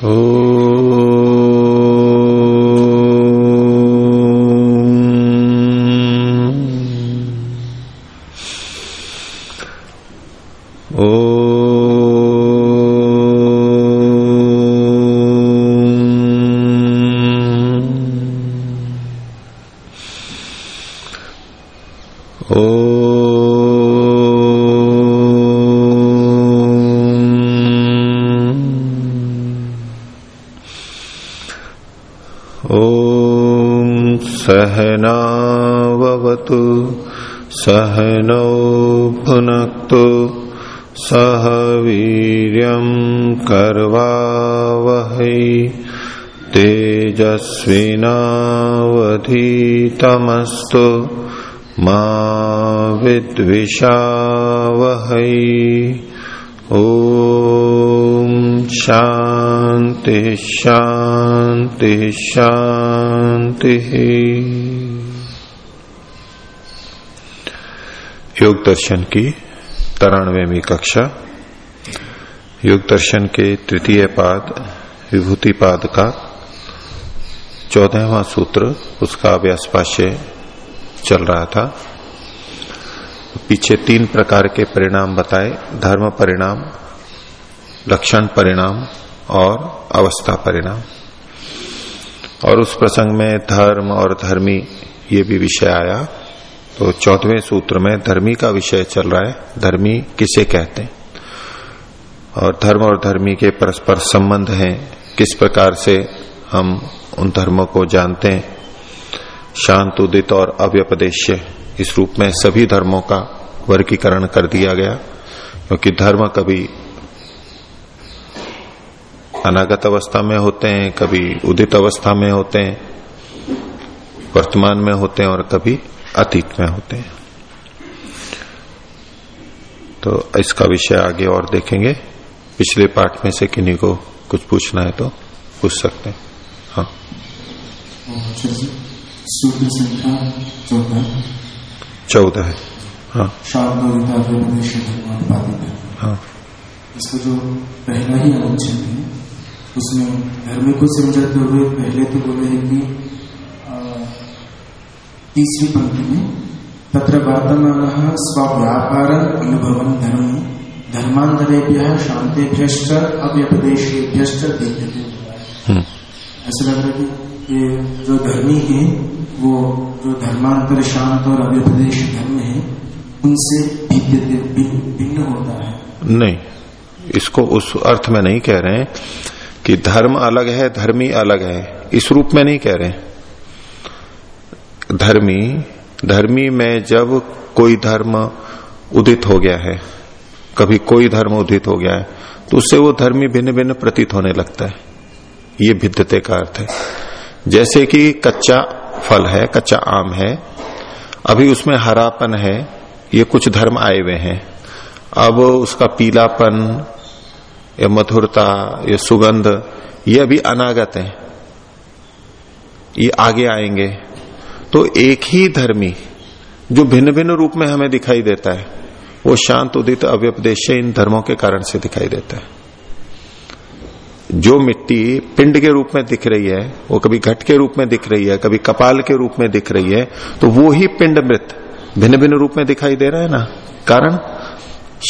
सहनावतु कर्वावहै तेजस्विनावधीतमस्तु मा विद्विषावहै। ॐ शान्ति शान्ति शान्तिः। योग दर्शन की तरानवेवी कक्षा। योग दर्शन के तृतीय पाद, विभूति पाद का चौदहवा सूत्र, उसका व्यासपाश्य चल रहा था। पीछे तीन प्रकार के परिणाम बताए, धर्म परिणाम, लक्षण परिणाम और अवस्था परिणाम। और उस प्रसंग में धर्म और धर्मी, ये भी विषय आया। तो चौदहवें सूत्र में धर्मी का विषय चल रहा है, धर्मी किसे कहते हैं? और धर्म और धर्मी के परस्पर संबंध हैं, किस प्रकार से हम उन धर्मों को जानते हैं। शांत, उदित और अव्यपदेश्य, इस रूप में सभी धर्मों का वर्गीकरण कर दिया गया, क्योंकि धर्म कभी अनागत अवस्था में होते हैं, कभी उदित अवस्था में होते हैं, वर्तमान में होते हैं और कभी अतीत में होते हैं। तो इसका विषय आगे और देखेंगे। पिछले पाठ में से किन्हीं को कुछ पूछना है तो पूछ सकते हैं। हाँ। सूत्र संख्या चौदह चौदह है। हाँ। हाँ। इसका जो पहला ही अनुच्छेद है, उसमें धर्म को समझाते हुए पहले तो बोले है कि तीसरी पंक्ति में, तत्र वर्तमान स्वव्यापार अनुभवन धर्म धर्मांतरेभ्य शांतेभ्य अव्यपदेशेभ्य देखते ऐसा लग रहा है कि ये जो धर्मी है वो जो धर्मांतर शांत और अव्यपदेश धर्म है उनसे भिन्न होता है। नहीं इसको उस अर्थ में नहीं कह रहे हैं कि धर्म अलग है धर्मी अलग है। इस रूप में नहीं कह रहे धर्मी धर्मी में जब कोई धर्म उदित हो गया है कभी कोई धर्म उदित हो गया है तो उससे वो धर्मी भिन्न भिन्न प्रतीत होने लगता है। ये भिद्यते का अर्थ है। जैसे कि कच्चा फल है, कच्चा आम है, अभी उसमें हरापन है, ये कुछ धर्म आए हुए हैं। अब उसका पीलापन, या मधुरता, या सुगंध, ये अभी अनागत है। ये आगे आएँगे। तो एक ही धर्मी, जो भिन्न भिन्न रूप में हमें दिखाई देता है वो शांत उदित अव्यपदेश इन धर्मों के कारण से दिखाई देता है। जो मिट्टी पिंड के रूप में दिख रही है, वो कभी घट के रूप में दिख रही है, कभी कपाल के रूप में दिख रही है तो वो ही पिंड मृत भिन्न भिन्न रूप में दिखाई दे रहा है ना? कारण?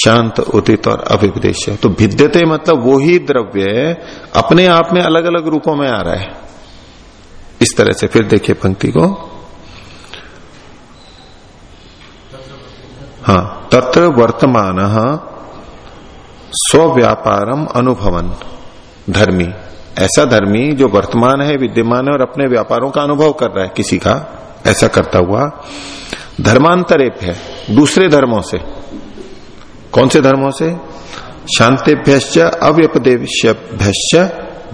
शांत, उदित और अविपदेश तो भिद्यते मतलब वो ही द्रव्य अपने आप में अलग अलग रूपों में आ रहा है। इस तरह से फिर देखिए पंक्ति को। हाँ। तत्र वर्तमान स्व्यापारम अनुभवन। धर्मी। ऐसा धर्मी जो वर्तमान है, विद्यमान है और अपने व्यापारों का अनुभव कर रहा है किसी का, ऐसा करता हुआ धर्मांतरेप है, दूसरे धर्मों से। कौन से धर्मों से? शांतिभ्यश्च, अव्यपदेश्यभ्यश्च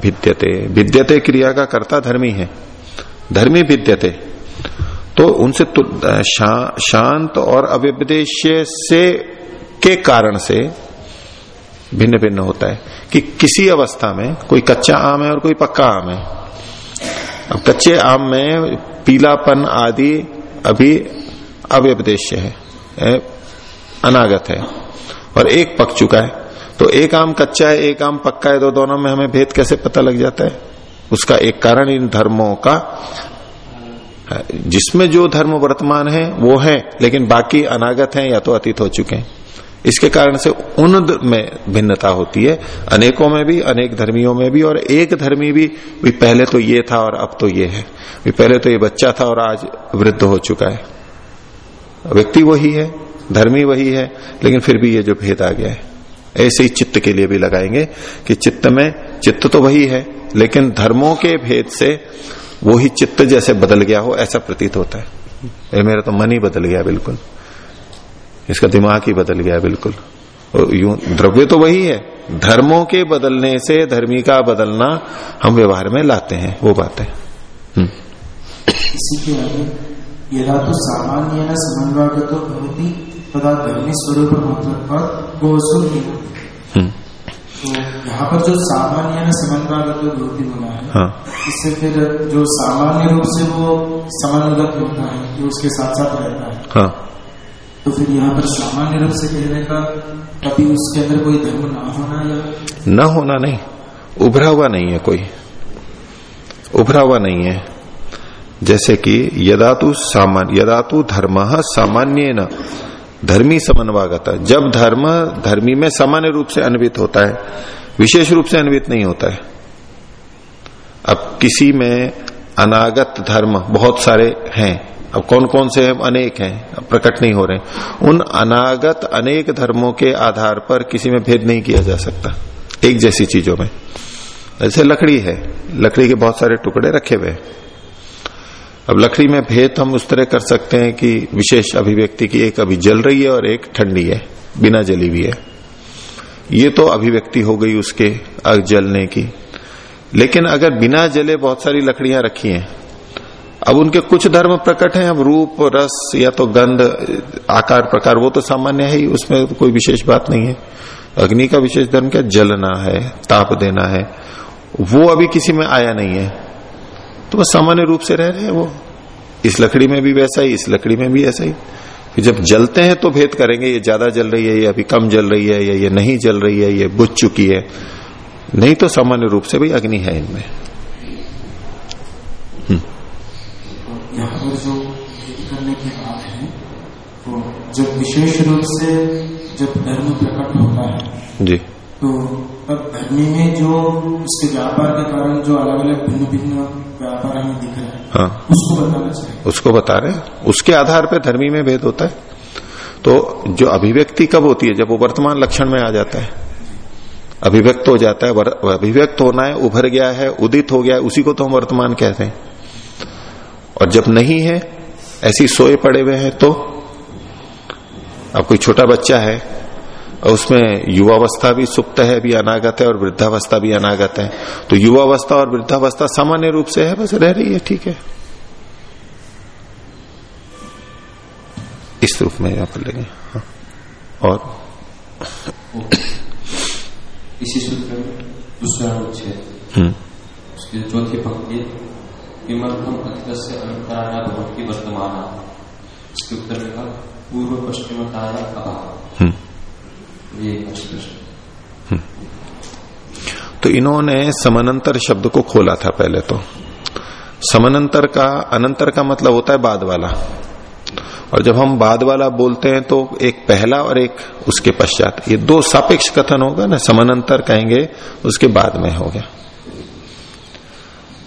भिद्यते। भिद्यते क्रिया का कर्ता धर्मी है। धर्मी भिद्यते। तो उनसे शा, शांत और अव्यपदेश्य से के कारण से भिन्न भिन्न होता है कि किसी अवस्था में कोई कच्चा आम है और कोई पक्का आम है। अब कच्चे आम में पीलापन आदि अभी अव्यपदेश है अनागत है और एक पक चुका है। तो एक आम कच्चा है एक आम पक्का है तो दोनों में हमें भेद कैसे पता लग जाता है? उसका एक कारण इन धर्मों का जिसमें जो धर्म वर्तमान है वो है लेकिन बाकी अनागत हैं या तो अतीत हो चुके हैं। इसके कारण से उन में भिन्नता होती है। अनेकों में भी अनेक धर्मियों में भी और एक धर्मी भी, भी पहले तो ये था और अब तो ये है। भी पहले तो ये बच्चा था और आज वृद्ध हो चुका है। व्यक्ति वही है धर्मी वही है लेकिन फिर भी ये जो भेद आ गया है। ऐसे ही चित्त के लिए भी लगाएँगे कि चित्त में चित्त तो वही है लेकिन धर्मों के भेद से वो ही चित्त जैसे बदल गया हो ऐसा प्रतीत होता है। ये मेरा तो मन ही बदल गया बिल्कुल। इसका दिमाग ही बदल गया बिल्कुल। यूँ द्रव्य तो वही है। धर्मों के बदलने से धर्मी का बदलना हम व्यवहार में लाते हैं वो बात है। हम्म। इसी के आगे यदा तो सामान्य तो धर्मी स्वरूप। तो यहाँ पर जो सामान्य होना है हाँ। इससे फिर जो सामान्य रूप से वो समन्वगत होता है जो उसके साथ साथ रहता है हाँ। तो फिर यहाँ पर सामान्य रूप से कहने का कभी उसके अंदर कोई धर्म ना होना या न होना नहीं उभरा हुआ नहीं है कोई उभरा हुआ नहीं है जैसे कि यदा तु सामान्य यदा तु धर्म सामान्य न धर्मी समन्वागत जब धर्म धर्मी में सामान्य रूप से अन्वित होता है, विशेष रूप से अन्वित नहीं होता है। अब किसी में अनागत धर्म बहुत सारे हैं। अब कौन कौन से हम अनेक हैं। प्रकट नहीं हो रहे उन अनागत अनेक धर्मों के आधार पर किसी में भेद नहीं किया जा सकता, एक जैसी चीज़ों में। जैसे लकड़ी है। लकड़ी के बहुत सारे टुकड़े रखे हुए अब लकड़ी में भेद हम उस तरह कर सकते हैं कि विशेष अभिव्यक्ति की एक अभी जल रही है और एक ठंडी है, बिना जली हुई है। ये तो अभिव्यक्ति हो गई उसके जलने की। लेकिन अगर बिना जले बहुत सारी लकड़ियाँ रखी हैं, अब उनके कुछ धर्म प्रकट हैं, अब रूप, रस या तो गंध, आकार, प्रकार, वो तो सामान्य है ही, उसमें तो कोई विशेष बात नहीं है। अग्नि का विशेष धर्म क्या? जलना है, ताप देना है। वो अभी किसी में आया नहीं है। तो बस सामान्य रूप से रह रहे हैं वो। इस लकड़ी में भी वैसा ही इस लकड़ी में भी ऐसा ही। कि जब जलते हैं तो भेद करेंगे ये ज़्यादा जल रही है ये अभी कम जल रही है या ये नहीं जल रही है ये बुझ चुकी है। नहीं तो सामान्य रूप से भाई अग्नि है इनमें। यहाँ पर जो करने की बात है तो जब विशेष रूप से जब धर्म प्रकट होता है जी। तो अब धर्मी में जो उसके व्यापार के कारण जो अलग अलग भिन्न भिन्न व्यापार हमें दिख रहे हैं हाँ। उसको बताना चाहिए। उसको बता रहे उसके आधार पर धर्मी में भेद होता है। तो जो अभिव्यक्ति कब होती है? जब वो वर्तमान लक्षण में आ जाता है। अभिव्यक्त हो जाता है अभिव्यक्त होना है उभर गया है उदित हो गया है उसी को तो हम वर्तमान कहते हैं। और जब नहीं है ऐसी सोए पड़े हुए हैं तो अब कोई छोटा बच्चा है उसमें युवावस्था भी सुप्त है भी अनागत है और वृद्धावस्था भी अनागत है तो युवावस्था और वृद्धावस्था सामान्य रूप से है बस रह रही है ठीक है इस रूप में यहाँ पर लेंगे हाँ। और इसी सूत्र में दूसरा हम्म। उसकी चौथी पंक्ति किमर्थम से अंतराया भवती वर्तमान इसके उत्तर में पूर्व पश्चिमताया अभाव हम्म। हम्म। तो इन्होंने समानंतर शब्द को खोला था पहले तो। समानंतर का, अनंतर का मतलब होता है बाद वाला। और जब हम बाद वाला बोलते हैं तो एक पहला और एक उसके पश्चात। ये दो सापेक्ष कथन होगा ना, समानंतर कहेंगे, उसके बाद में हो गया।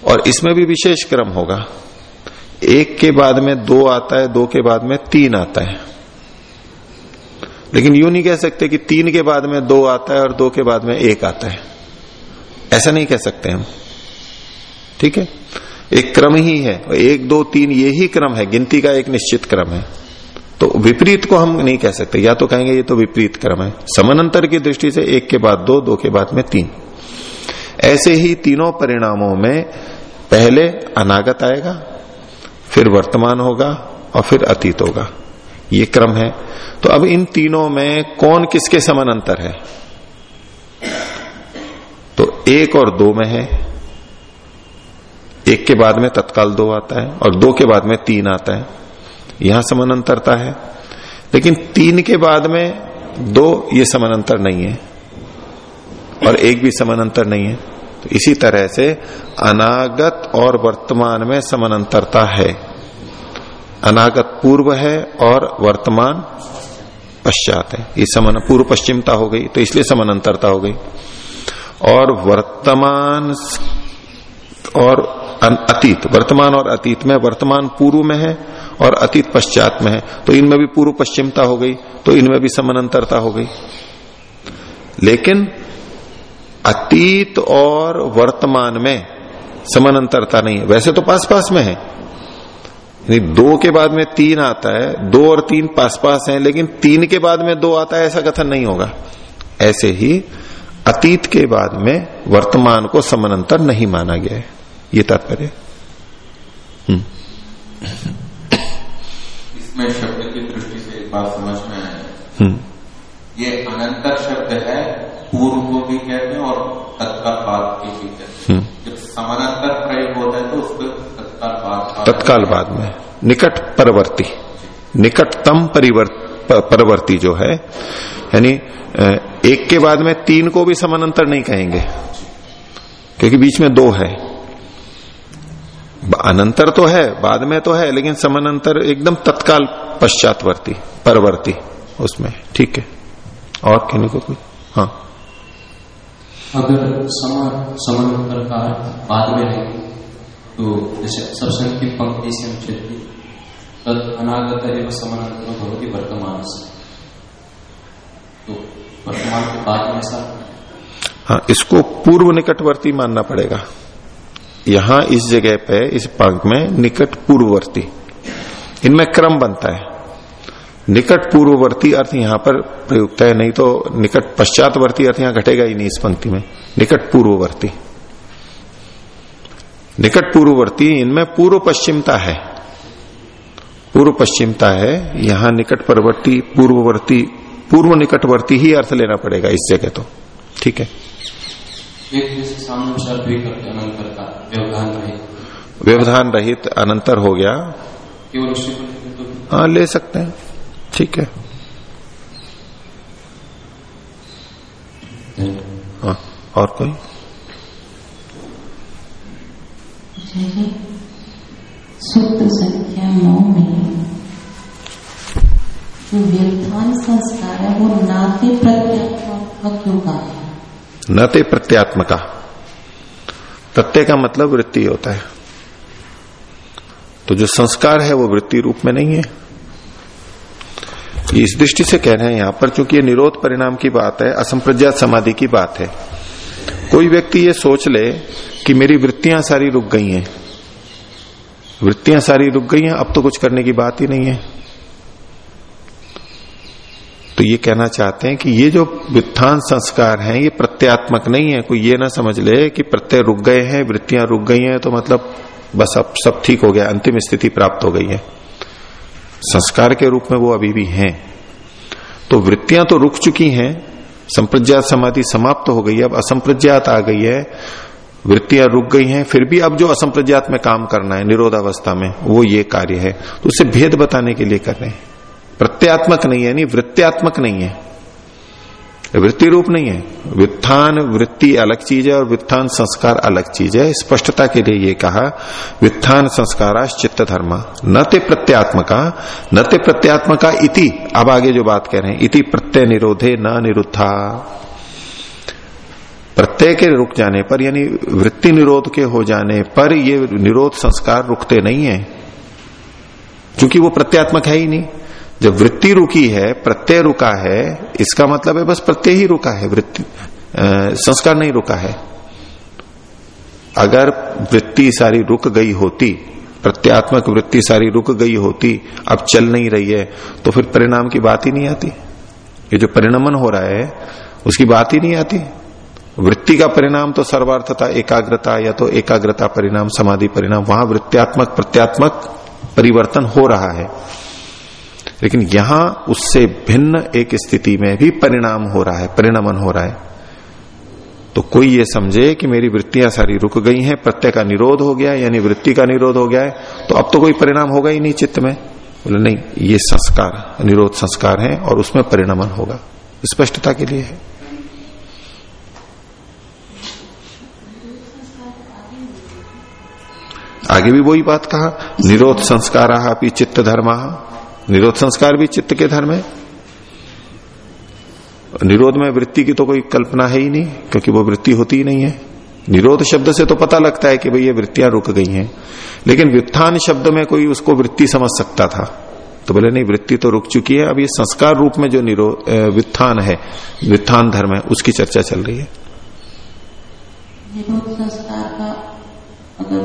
और इसमें भी विशेष क्रम होगा। एक के बाद में दो आता है, दो के बाद में तीन आता है। लेकिन यूँ नहीं कह सकते कि तीन के बाद में दो आता है और दो के बाद में एक आता है। ऐसा नहीं कह सकते हम। ठीक है? एक क्रम ही है। एक, दो, तीन, ये ही क्रम है। गिनती का एक निश्चित क्रम है। तो विपरीत को हम नहीं कह सकते। या तो कहेंगे ये तो विपरीत क्रम है। समानांतर की दृष्टि से एक के बाद दो दो के बाद में तीन। ऐसे ही तीनों परिणामों में पहले अनागत आएगा, फिर वर्तमान होगा और फिर अतीत होगा। ये क्रम है। तो अब इन तीनों में कौन किसके समान अंतर है? तो एक और दो में है। एक के बाद में तत्काल दो आता है और दो के बाद में तीन आता है। यहाँ समानांतरता है। लेकिन तीन के बाद में दो ये समानांतर नहीं है और एक भी समानांतर नहीं है। तो इसी तरह से अनागत और वर्तमान में समानांतरता है। अनागत पूर्व है और वर्तमान पश्चात है। ये समान, पूर्व पश्चिमता हो गई तो इसलिए समानांतरता हो गई। और वर्तमान और अतीत, वर्तमान और अतीत में, वर्तमान पूर्व में है और अतीत पश्चात में है। तो इनमें भी पूर्व पश्चिमता हो गई तो इनमें भी समानांतरता हो गई। लेकिन अतीत और वर्तमान में समानांतरता नहीं है। वैसे तो पास पास में है दो के बाद में तीन आता है दो और तीन पास पास हैं लेकिन तीन के बाद में दो आता है ऐसा कथन नहीं होगा ऐसे ही अतीत के बाद में वर्तमान को समानांतर नहीं माना गया है ये तात्पर्य हम्म। इसमें शब्द की दृष्टि से एक बात समझ में आए हम्म। ये अनंतर शब्द है पूर्व को भी कहते हैं और तत्काल बाद की भी कहते हैं। जब समानांतर प्रयोग होता है तत्काल बाद में। निकट परवर्ती। निकटतम परवर्ती जो है, यानी एक के बाद में तीन को भी समानांतर नहीं कहेंगे, क्योंकि बीच में दो है। अनंतर तो है, बाद में तो है, लेकिन समानांतर एकदम तत्काल पश्चातवर्ती, परवर्ती उसमें। ठीक है? और कहने को कोई? हाँ। अगर समानांतर का बाद में है तो जैसे सबसे अंतिम पंक्ति से हम तद अनागत एवं समानांतर भवती वर्तमान से। तो वर्तमान के बाद में ऐसा हाँ इसको पूर्व निकटवर्ती मानना पड़ेगा। यहाँ इस जगह पे, इस पाग में निकट पूर्ववर्ती। इनमें क्रम बनता है। निकट पूर्ववर्ती अर्थ यहाँ पर प्रयुक्त है, नहीं तो निकट पश्चातवर्ती अर्थ यहाँ घटेगा ही नहीं इस पंक्ति में। निकट पूर्ववर्ती। निकट पूर्ववर्ती इनमें पूर्व पश्चिमता है। पूर्व पश्चिमता है, यहाँ निकट परवर्ती पूर्ववर्ती, पूर्व निकटवर्ती ही अर्थ लेना पड़ेगा इस जगह तो। ठीक है? व्यवधान रहित, अनंतर हो गया। हाँ ले सकते हैं। ठीक है। हाँ और कोई? संख्या नौ में जो संस्कार है, वो नाते प्रत्यात्मक है। न ते प्रत्यात्मका। प्रत्यय का मतलब वृत्ति होता है। तो जो संस्कार है, वो वृत्ति रूप में नहीं है। इस दृष्टि से कह रहे हैं यहाँ पर चूँकि ये निरोध परिणाम की बात है, असंप्रज्ञात समाधि की बात है। कोई व्यक्ति ये सोच ले कि मेरी वृत्तियाँ सारी रुक गई हैं। वृत्तियाँ सारी रुक गई हैं, अब तो कुछ करने की बात ही नहीं है। तो ये कहना चाहते हैं कि ये जो वित्थान संस्कार हैं, ये प्रत्यात्मक नहीं है। कोई ये ना समझ ले कि प्रत्यय रुक गए हैं, वृत्तियाँ रुक गई हैं तो मतलब बस अब सब ठीक हो गया, अंतिम स्थिति प्राप्त हो गई है। संस्कार के रूप में वो अभी भी हैं। तो वृत्तियाँ तो रुक चुकी हैं संप्रज्ञात समाधि समाप्त तो हो गई अब असंप्रज्ञात आ गई है। वृत्तियाँ रुक गई हैं, फिर भी अब जो असंप्रज्ञात में काम करना है, निरोधावस्था में, वो ये कार्य है। तो उसे भेद बताने के लिए कर रहे हैं। प्रत्यात्मक नहीं है, नहीं, वृत्त्यात्मक नहीं है। वृत्ति रूप नहीं है। वित्थान वृत्ति अलग चीज़ है और वित्थान संस्कार अलग चीज़ है। स्पष्टता के लिए ये कहा वित्थान संस्कार चित्त धर्म। न ते प्रत्यात्मका, न ते प्रत्यात्मका इति। अब आगे जो बात कह रहे हैं, इति प्रत्यय निरोधे न निरुद्धा। प्रत्यय के रुक जाने पर, यानी वृत्ति निरोध के हो जाने पर ये निरोध संस्कार रुकते नहीं है। क्योंकि वो प्रत्यात्मक है ही नहीं। जब वृत्ति रुकी है, प्रत्यय रुका है, इसका मतलब है बस प्रत्यय ही रुका है, वृत्ति संस्कार नहीं रुका है। अगर वृत्ति सारी रुक गई होती, प्रत्यात्मक वृत्ति सारी रुक गई होती, अब चल नहीं रही है तो फिर परिणाम की बात ही नहीं आती। ये जो परिणमन हो रहा है, उसकी बात ही नहीं आती। वृत्ति का परिणाम तो सर्वार्थता, एकाग्रता, या तो एकाग्रता परिणाम, समाधि परिणाम, वहाँ वृत्त्यात्मक, प्रत्यात्मक परिवर्तन हो रहा है। लेकिन यहाँ उससे भिन्न एक स्थिति में भी परिणाम हो रहा है, परिणमन हो रहा है। तो कोई ये समझे कि मेरी वृत्तियाँ सारी रुक गई हैं, प्रत्यय का निरोध हो गया, यानी वृत्ति का निरोध हो गया है तो अब तो कोई परिणाम होगा ही नहीं चित्त में। बोले, नहीं, ये संस्कार, निरोध संस्कार है और उसमें परिणमन होगा। स्पष्टता के लिए है। आगे भी वही बात कहा, निरोध संस्कार अपनी चित्त धर्म निरोध संस्कार भी चित्त के धर्म है। निरोध में वृत्ति की तो कोई कल्पना है ही नहीं क्योंकि वो वृत्ति होती ही नहीं है। निरोध शब्द से तो पता लगता है कि भाई ये वृत्तियाँ रुक गई हैं। लेकिन व्युत्थान शब्द में कोई उसको वृत्ति समझ सकता था। तो बोले नहीं वृत्ति तो रुक चुकी है अब ये संस्कार रूप में जो निरोध व्युत्थान है व्युत्थान धर्म है उसकी चर्चा चल रही है। निरोध संस्कार का अगर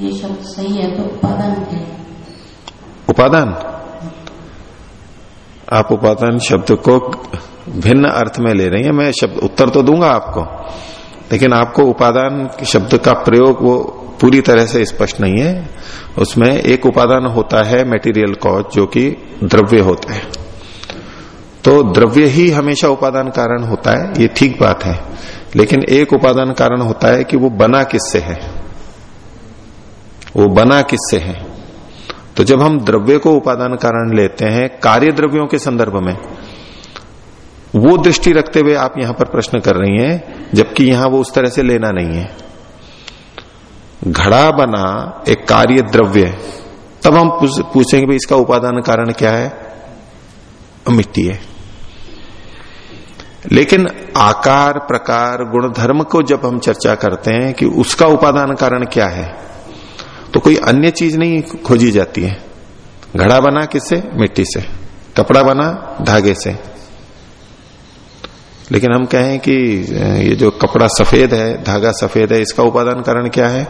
ये शब्द सही है तो उपादान क्या है? उपादान? आप उपादान शब्द को भिन्न अर्थ में ले रही हैं। मैं शब्द, उत्तर तो दूँगा आपको, लेकिन आपको उपादान शब्द का प्रयोग वो पूरी तरह से स्पष्ट नहीं है। उसमें एक उपादान होता है मेटीरियल कॉज जो कि द्रव्य होता है। तो द्रव्य ही हमेशा उपादान कारण होता है, ये ठीक बात है। लेकिन एक उपादान कारण होता है कि वो बना किससे है? वो बना किससे है? तो जब हम द्रव्य को उपादान कारण लेते हैं कार्य द्रव्यों के संदर्भ में, वो दृष्टि रखते हुए आप यहाँ पर प्रश्न कर रही हैं, जबकि यहाँ वो उस तरह से लेना नहीं है। घड़ा बना एक कार्य द्रव्य तब हम पूछेंगे भाई इसका उपादान कारण क्या है? मिट्टी है। लेकिन आकार, प्रकार गुण धर्म को जब हम चर्चा करते हैं कि उसका उपादान कारण क्या है तो कोई अन्य चीज़ नहीं खोजी जाती है। घड़ा बना किससे? मिट्टी से। कपड़ा बना धागे से। लेकिन हम कहें कि ये जो कपड़ा सफ़ेद है, धागा सफ़ेद है, इसका उपादान कारण क्या है?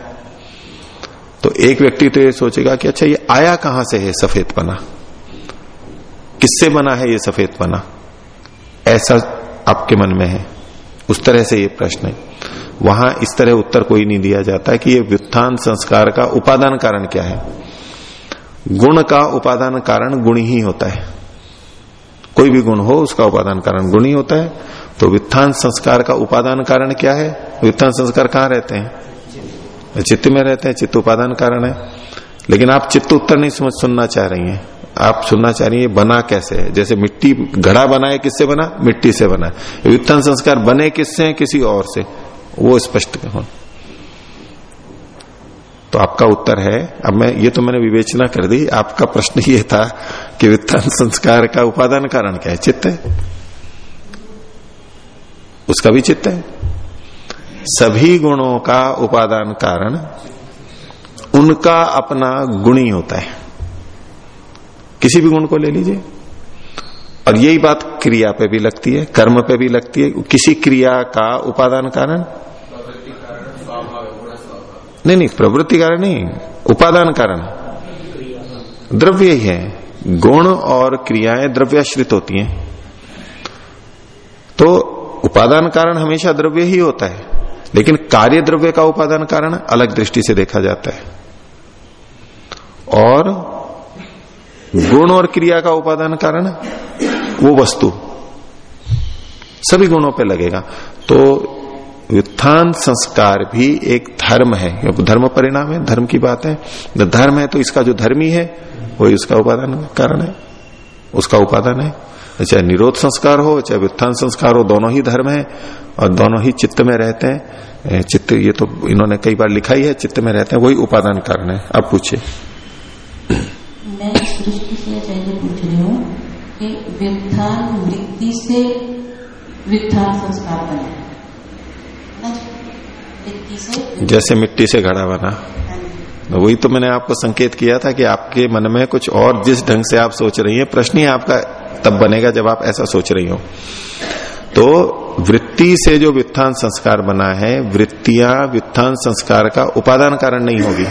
तो एक व्यक्ति तो ये सोचेगा कि अच्छा ये आया कहाँ से है सफ़ेद पना? किससे बना है ये सफ़ेद पना? ऐसा आपके मन में है? उस तरह से ये प्रश्न है। वहाँ इस तरह उत्तर कोई नहीं दिया जाता कि ये व्युत्थान संस्कार का उपादान कारण क्या है। गुण का उपादान कारण गुण ही होता है। कोई भी गुण हो, उसका उपादान कारण गुण ही होता है। तो वित्थान संस्कार का उपादान कारण क्या है? वित्थान संस्कार कहाँ रहते हैं? चित्त में रहते हैं, चित्त उपादान कारण है। लेकिन आप चित्त उत्तर नहीं समझ, सुनना चाह रही हैं। आप सुनना चाह रही है बना कैसे है? जैसे मिट्टी घड़ा बना है, किससे बना? मिट्टी से बना वित्थान संस्कार बने किससे किसी और से। वो स्पष्ट हो तो आपका उत्तर है, अब मैं, ये तो मैंने विवेचना कर दी, आपका प्रश्न ये था कि वित्थान संस्कार का उपादान कारण क्या है, चित्त है? उसका भी चित्त है। सभी गुणों का उपादान कारण उनका अपना गुण ही होता है। किसी भी गुण को ले लीजिए। और यही बात क्रिया पे भी लगती है, कर्म पे भी लगती है, किसी क्रिया का उपादान कारण नहीं नहीं, प्रवृत्ति कारण नहीं, उपादान कारण। द्रव्य ही है। गुण और क्रियाएँ द्रव्याश्रित होती हैं। तो उपादान कारण हमेशा द्रव्य ही होता है, लेकिन कार्य द्रव्य का उपादान कारण अलग दृष्टि से देखा जाता है। और गुण और क्रिया का उपादान कारण वो वस्तु, सभी गुणों पे लगेगा। तो व्युत्थान संस्कार भी एक धर्म है। धर्म परिणाम है, धर्म की बात है। धर्म है तो इसका जो धर्मी है, वही उसका उपादान कारण है। उसका उपादान है। चाहे निरोध संस्कार हो, चाहे व्युत्थान संस्कार हो, दोनों ही धर्म है और दोनों ही चित्त में रहते हैं। चित्त, ये तो इन्होंने कई बार लिखा ही है, चित्त में रहते हैं, वही उपादान कारण है। अब पूछे मैं से पूछ रही हूँ व्युत्थान वृत्ति से व्युत्थान संस्कार बने। जैसे मिट्टी से घड़ा बना। वही तो मैंने आपको संकेत किया था कि आपके मन में कुछ और जिस ढंग से आप सोच रही हैं प्रश्न ही आपका तब बनेगा जब आप ऐसा सोच रही हो। तो वृत्ति से जो व्युत्थान संस्कार बना है वृत्तियाँ व्युत्थान संस्कार का उपादान कारण नहीं होगी।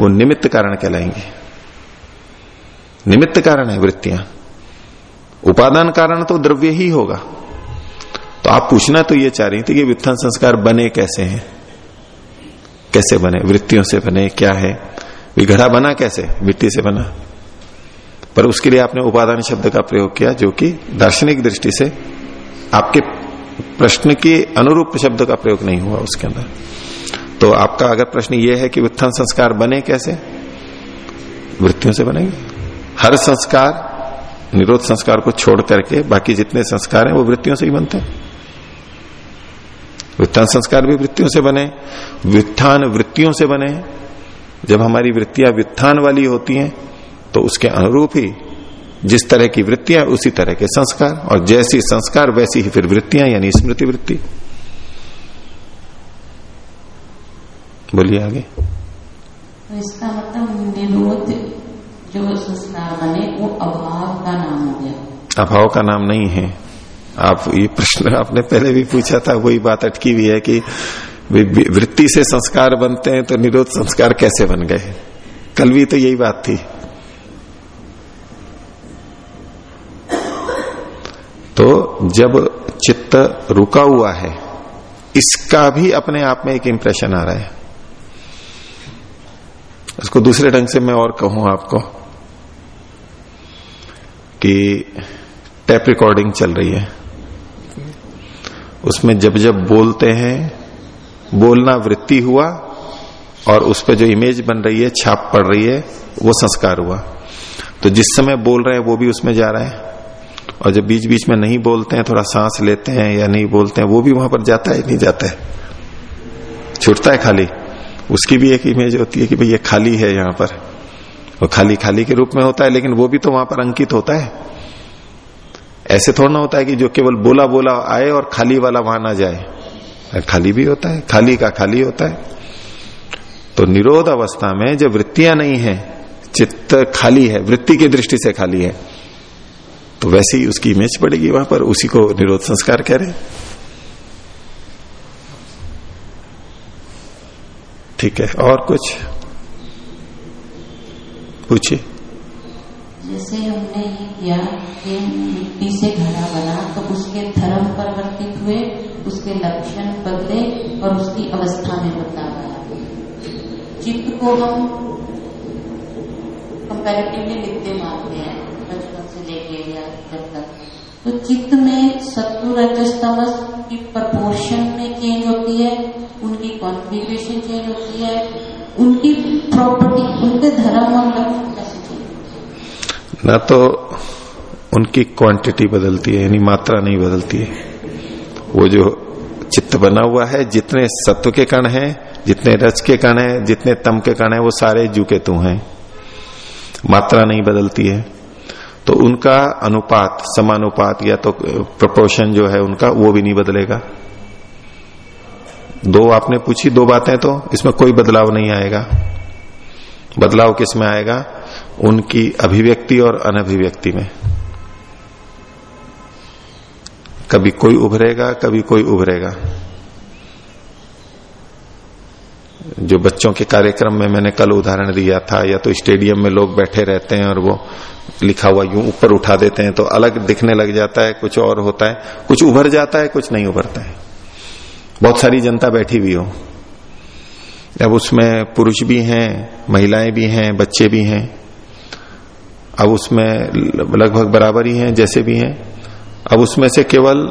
वो निमित्त कारण कहलाएँगे। निमित्त कारण है वृत्तियाँ। उपादान कारण तो द्रव्य ही होगा। तो आप पूछना तो ये चाह रही थी कि व्युत्थान संस्कार बने कैसे हैं? कैसे बने, वृत्तियों से बने, क्या है? घड़ा बना कैसे? मिट्टी से बना। पर उसके लिए आपने उपादान शब्द का प्रयोग किया, जो कि दार्शनिक दृष्टि से आपके प्रश्न के अनुरूप शब्द का प्रयोग नहीं हुआ उसके अंदर। तो आपका अगर प्रश्न ये है कि उत्थान संस्कार बने कैसे? वृत्तियों से बनेंगे। हर संस्कार, निरोध संस्कार को छोड़ करके बाकी जितने संस्कार हैं, वो वृत्तियों से ही बनते हैं। व्युत्थान संस्कार भी वृत्तियों से बने व्युत्थान वृत्तियों से बने। जब हमारी वृत्तियाँ वित्थान वाली होती हैं तो उसके अनुरूप ही जिस तरह की वृत्तियाँ उसी तरह के संस्कार और जैसी संस्कार वैसी ही फिर वृत्तियाँ यानी स्मृति वृत्ति। बोलिए आगे। तो इसका मतलब निरोध जो संस्कार बने वो अभाव का नाम हो गया। अभाव का नाम नहीं है। आप ये प्रश्न आपने पहले भी पूछा था, वही बात अटकी हुई है कि वृत्ति से संस्कार बनते हैं तो निरोध संस्कार कैसे बन गए? कल भी तो यही बात थी। तो जब चित्त रुका हुआ है, इसका भी अपने आप में एक इंप्रेशन आ रहा है। इसको दूसरे ढंग से मैं और कहूँ आपको कि टैप रिकॉर्डिंग चल रही है। उसमें जब जब बोलते हैं, बोलना वृत्ति हुआ और उस पर जो इमेज बन रही है, छाप पड़ रही है, वो संस्कार हुआ। तो जिस समय बोल रहे हैं, वो भी उसमें जा रहा है। और जब बीच बीच में नहीं बोलते हैं, थोड़ा सांस लेते हैं या नहीं बोलते हैं, वो भी वहाँ पर जाता है, नहीं जाता है। छुटता है खाली। उसकी भी एक इमेज होती है कि भाई ये खाली है यहाँ पर। वो खाली खाली के रूप में होता है, लेकिन वो भी तो वहाँ पर अंकित होता है। ऐसे थोड़ा ना होता है कि जो केवल बोला बोला आए और खाली वाला वहाँ ना जाए। खाली भी होता है, खाली का खाली होता है। तो निरोध अवस्था में जब वृत्तियाँ नहीं है, चित्त खाली है, वृत्ति की दृष्टि से खाली है तो वैसे ही उसकी इमेज पड़ेगी वहाँ पर, उसी को निरोध संस्कार कह रहे ठीक है, और कुछ? पूछिए। जैसे हमने ये किया कि मिट्टी से घड़ा बना तो उसके धर्म परिवर्तित हुए, उसके लक्षण बदले और उसकी अवस्था में बदलाव आया। चित्त को हम कंपेरेटिवली लिखते मानते हैं, बचपन से लेके या जब तक। तो चित्त में सत्व रजस्तमस की प्रपोर्शन में चेंज होती है, उनकी कॉन्फ़िगरेशन चेंज होती है, उनकी प्रॉपर्टी उनके धर्म और लक्षण ना तो उनकी क्वांटिटी बदलती है, यानी मात्रा नहीं बदलती है। वो जो चित्त बना हुआ है, जितने सत्व के कण हैं, जितने रज के कण हैं, जितने तम के कण हैं, वो सारे जू के तू हैं। मात्रा नहीं बदलती है। तो उनका अनुपात, समानुपात या तो प्रपोर्शन जो है उनका, वो भी नहीं बदलेगा। दो आपने पूछी, दो बातें तो इसमें कोई बदलाव नहीं आएगा। बदलाव किसमें आएगा? उनकी अभिव्यक्ति और अनभिव्यक्ति में। कभी कोई उभरेगा, कभी कोई उभरेगा। जो बच्चों के कार्यक्रम में मैंने कल उदाहरण दिया था, या तो स्टेडियम में लोग बैठे रहते हैं और वो लिखा हुआ यूँ ऊपर उठा देते हैं तो अलग दिखने लग जाता है, कुछ और होता है। कुछ उभर जाता है, कुछ नहीं उभरता है। बहुत सारी जनता बैठी हुई हो। अब उसमें पुरुष भी हैं, महिलाएँ भी हैं, बच्चे भी हैं। अब उसमें लगभग बराबर ही हैं, जैसे भी हैं। अब उसमें से केवल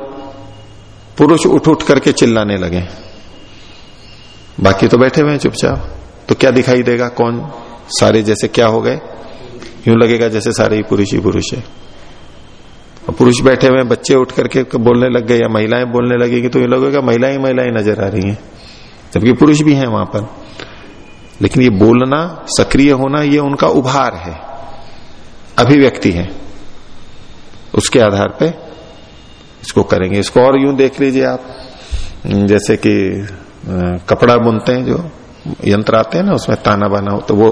पुरुष उठ उठ करके चिल्लाने लगे। बाकी तो बैठे हुए हैं चुपचाप। तो क्या दिखाई देगा कौन? सारे जैसे क्या हो गए? यूँ लगेगा जैसे सारे ही पुरुष ही पुरुष है। पुरुष बैठे हुए बच्चे उठ करके बोलने लग गए या महिलाएँ बोलने लगेगी तो यूँ लगेगा महिलाएँ महिलाएँ नज़र आ रही हैं। जबकि पुरुष भी हैं वहाँ पर। लेकिन ये बोलना, सक्रिय होना, ये उनका उभार है। अभिव्यक्ति है। उसके आधार पे इसको करेंगे। इसको और यूँ देख लीजिए आप। जैसे कि कपड़ा बुनते हैं जो यंत्र आते हैं ना उसमें ताना बाना हो तो वो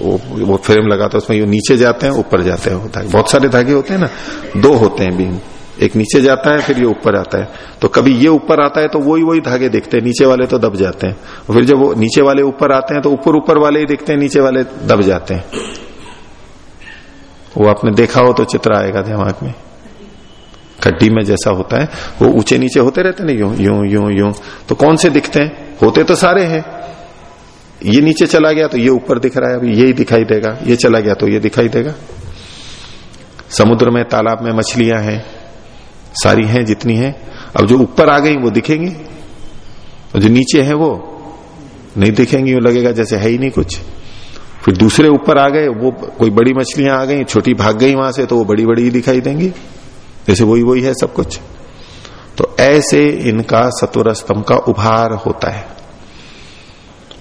वो, वो फ्रेम लगाते हैं उसमें यूँ नीचे जाते हैं ऊपर जाते हैं धागे। बहुत सारे धागे होते हैं ना दो होते हैं बीम। एक नीचे जाता है फिर ये ऊपर आता है। तो कभी ये ऊपर आता है तो वही वही धागे दिखते हैं नीचे वाले तो दब जाते हैं। फिर जब वो नीचे वाले ऊपर आते हैं तो ऊपर ऊपर वाले ही दिखते हैं नीचे वाले दब जाते हैं। वो आपने देखा हो तो चित्र आएगा दिमाग में। खड्डी में जैसा होता है, वो ऊँचे नीचे होते रहते ना, यूँ यूँ यूँ यूँ। तो कौन से दिखते हैं? होते तो सारे हैं। ये नीचे चला गया तो ये ऊपर दिख रहा है, अभी यही दिखाई देगा, ये चला गया तो ये दिखाई देगा। समुद्र में, तालाब में मछलियाँ हैं, सारी हैं, जितनी हैं। अब जो ऊपर आ गई, वो दिखेंगी? और जो नीचे है वो, नहीं दिखेंगी, वो लगेगा जैसे है ही नहीं कुछ। फिर दूसरे ऊपर आ गए, वो कोई बड़ी मछलियाँ आ गई, छोटी भाग गई वहाँ से तो वो बड़ी बड़ी दिखाई देंगी। जैसे वही वही है सब कुछ। तो ऐसे इनका सतुर स्तंभ का उभार होता है।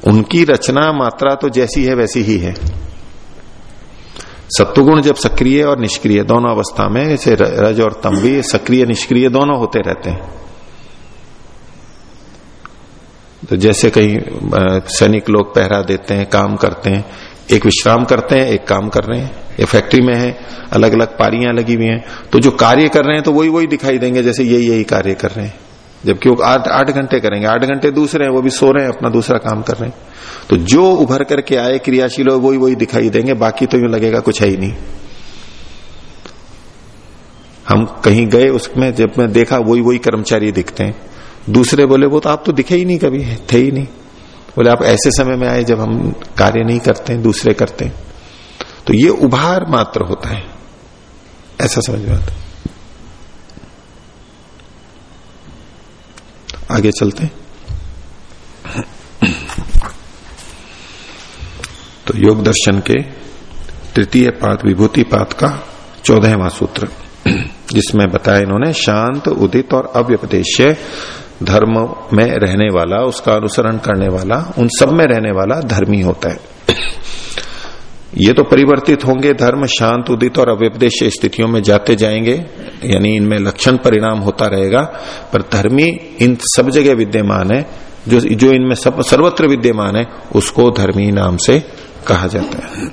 उनकी रचना मात्रा तो जैसी है वैसी ही है। सत्वगुण जब सक्रिय और निष्क्रिय दोनों अवस्था में, जैसे रज और तम भी सक्रिय निष्क्रिय दोनों होते रहते हैं। तो जैसे कहीं सैनिक लोग पहरा देते हैं, काम करते हैं एक विश्राम करते हैं, एक काम कर रहे हैं, ये फैक्ट्री में है अलग अलग पारियाँ लगी हुई हैं। तो जो कार्य कर रहे हैं तो वही वही दिखाई देंगे, जैसे यही यही कार्य कर रहे हैं। जबकि वो आठ आठ घंटे करेंगे, आठ घंटे दूसरे हैं, वो भी सो रहे हैं, अपना दूसरा काम कर रहे हैं। तो जो उभर करके आए क्रियाशील हो वही वही दिखाई देंगे, बाकी तो यूँ लगेगा कुछ है ही नहीं। हम कहीं गए, उसमें जब मैं देखा वही वही कर्मचारी दिखते हैं। दूसरे बोले, वो तो आप तो दिखे ही नहीं कभी, थे ही नहीं। बोले, आप ऐसे समय में आए जब हम कार्य नहीं करते दूसरे करते हैं। तो ये उभार मात्र होता है। ऐसा समझ में आता आगे चलते हैं। तो योग दर्शन के तृतीय पाद, विभूति पाद का चौदहवा सूत्र, जिसमें बताया इन्होंने, शांत, उदित और अव्यपदेश धर्म में रहने वाला, उसका अनुसरण करने वाला, उन सब में रहने वाला धर्मी होता है। ये तो परिवर्तित होंगे, धर्म शांत, उदित और अव्यपदेश स्थितियों में जाते जाएँगे, यानी इनमें लक्षण परिणाम होता रहेगा, पर धर्मी इन सब जगह विद्यमान है, जो जो इनमें सब, सर्वत्र विद्यमान है, उसको धर्मी नाम से कहा जाता है।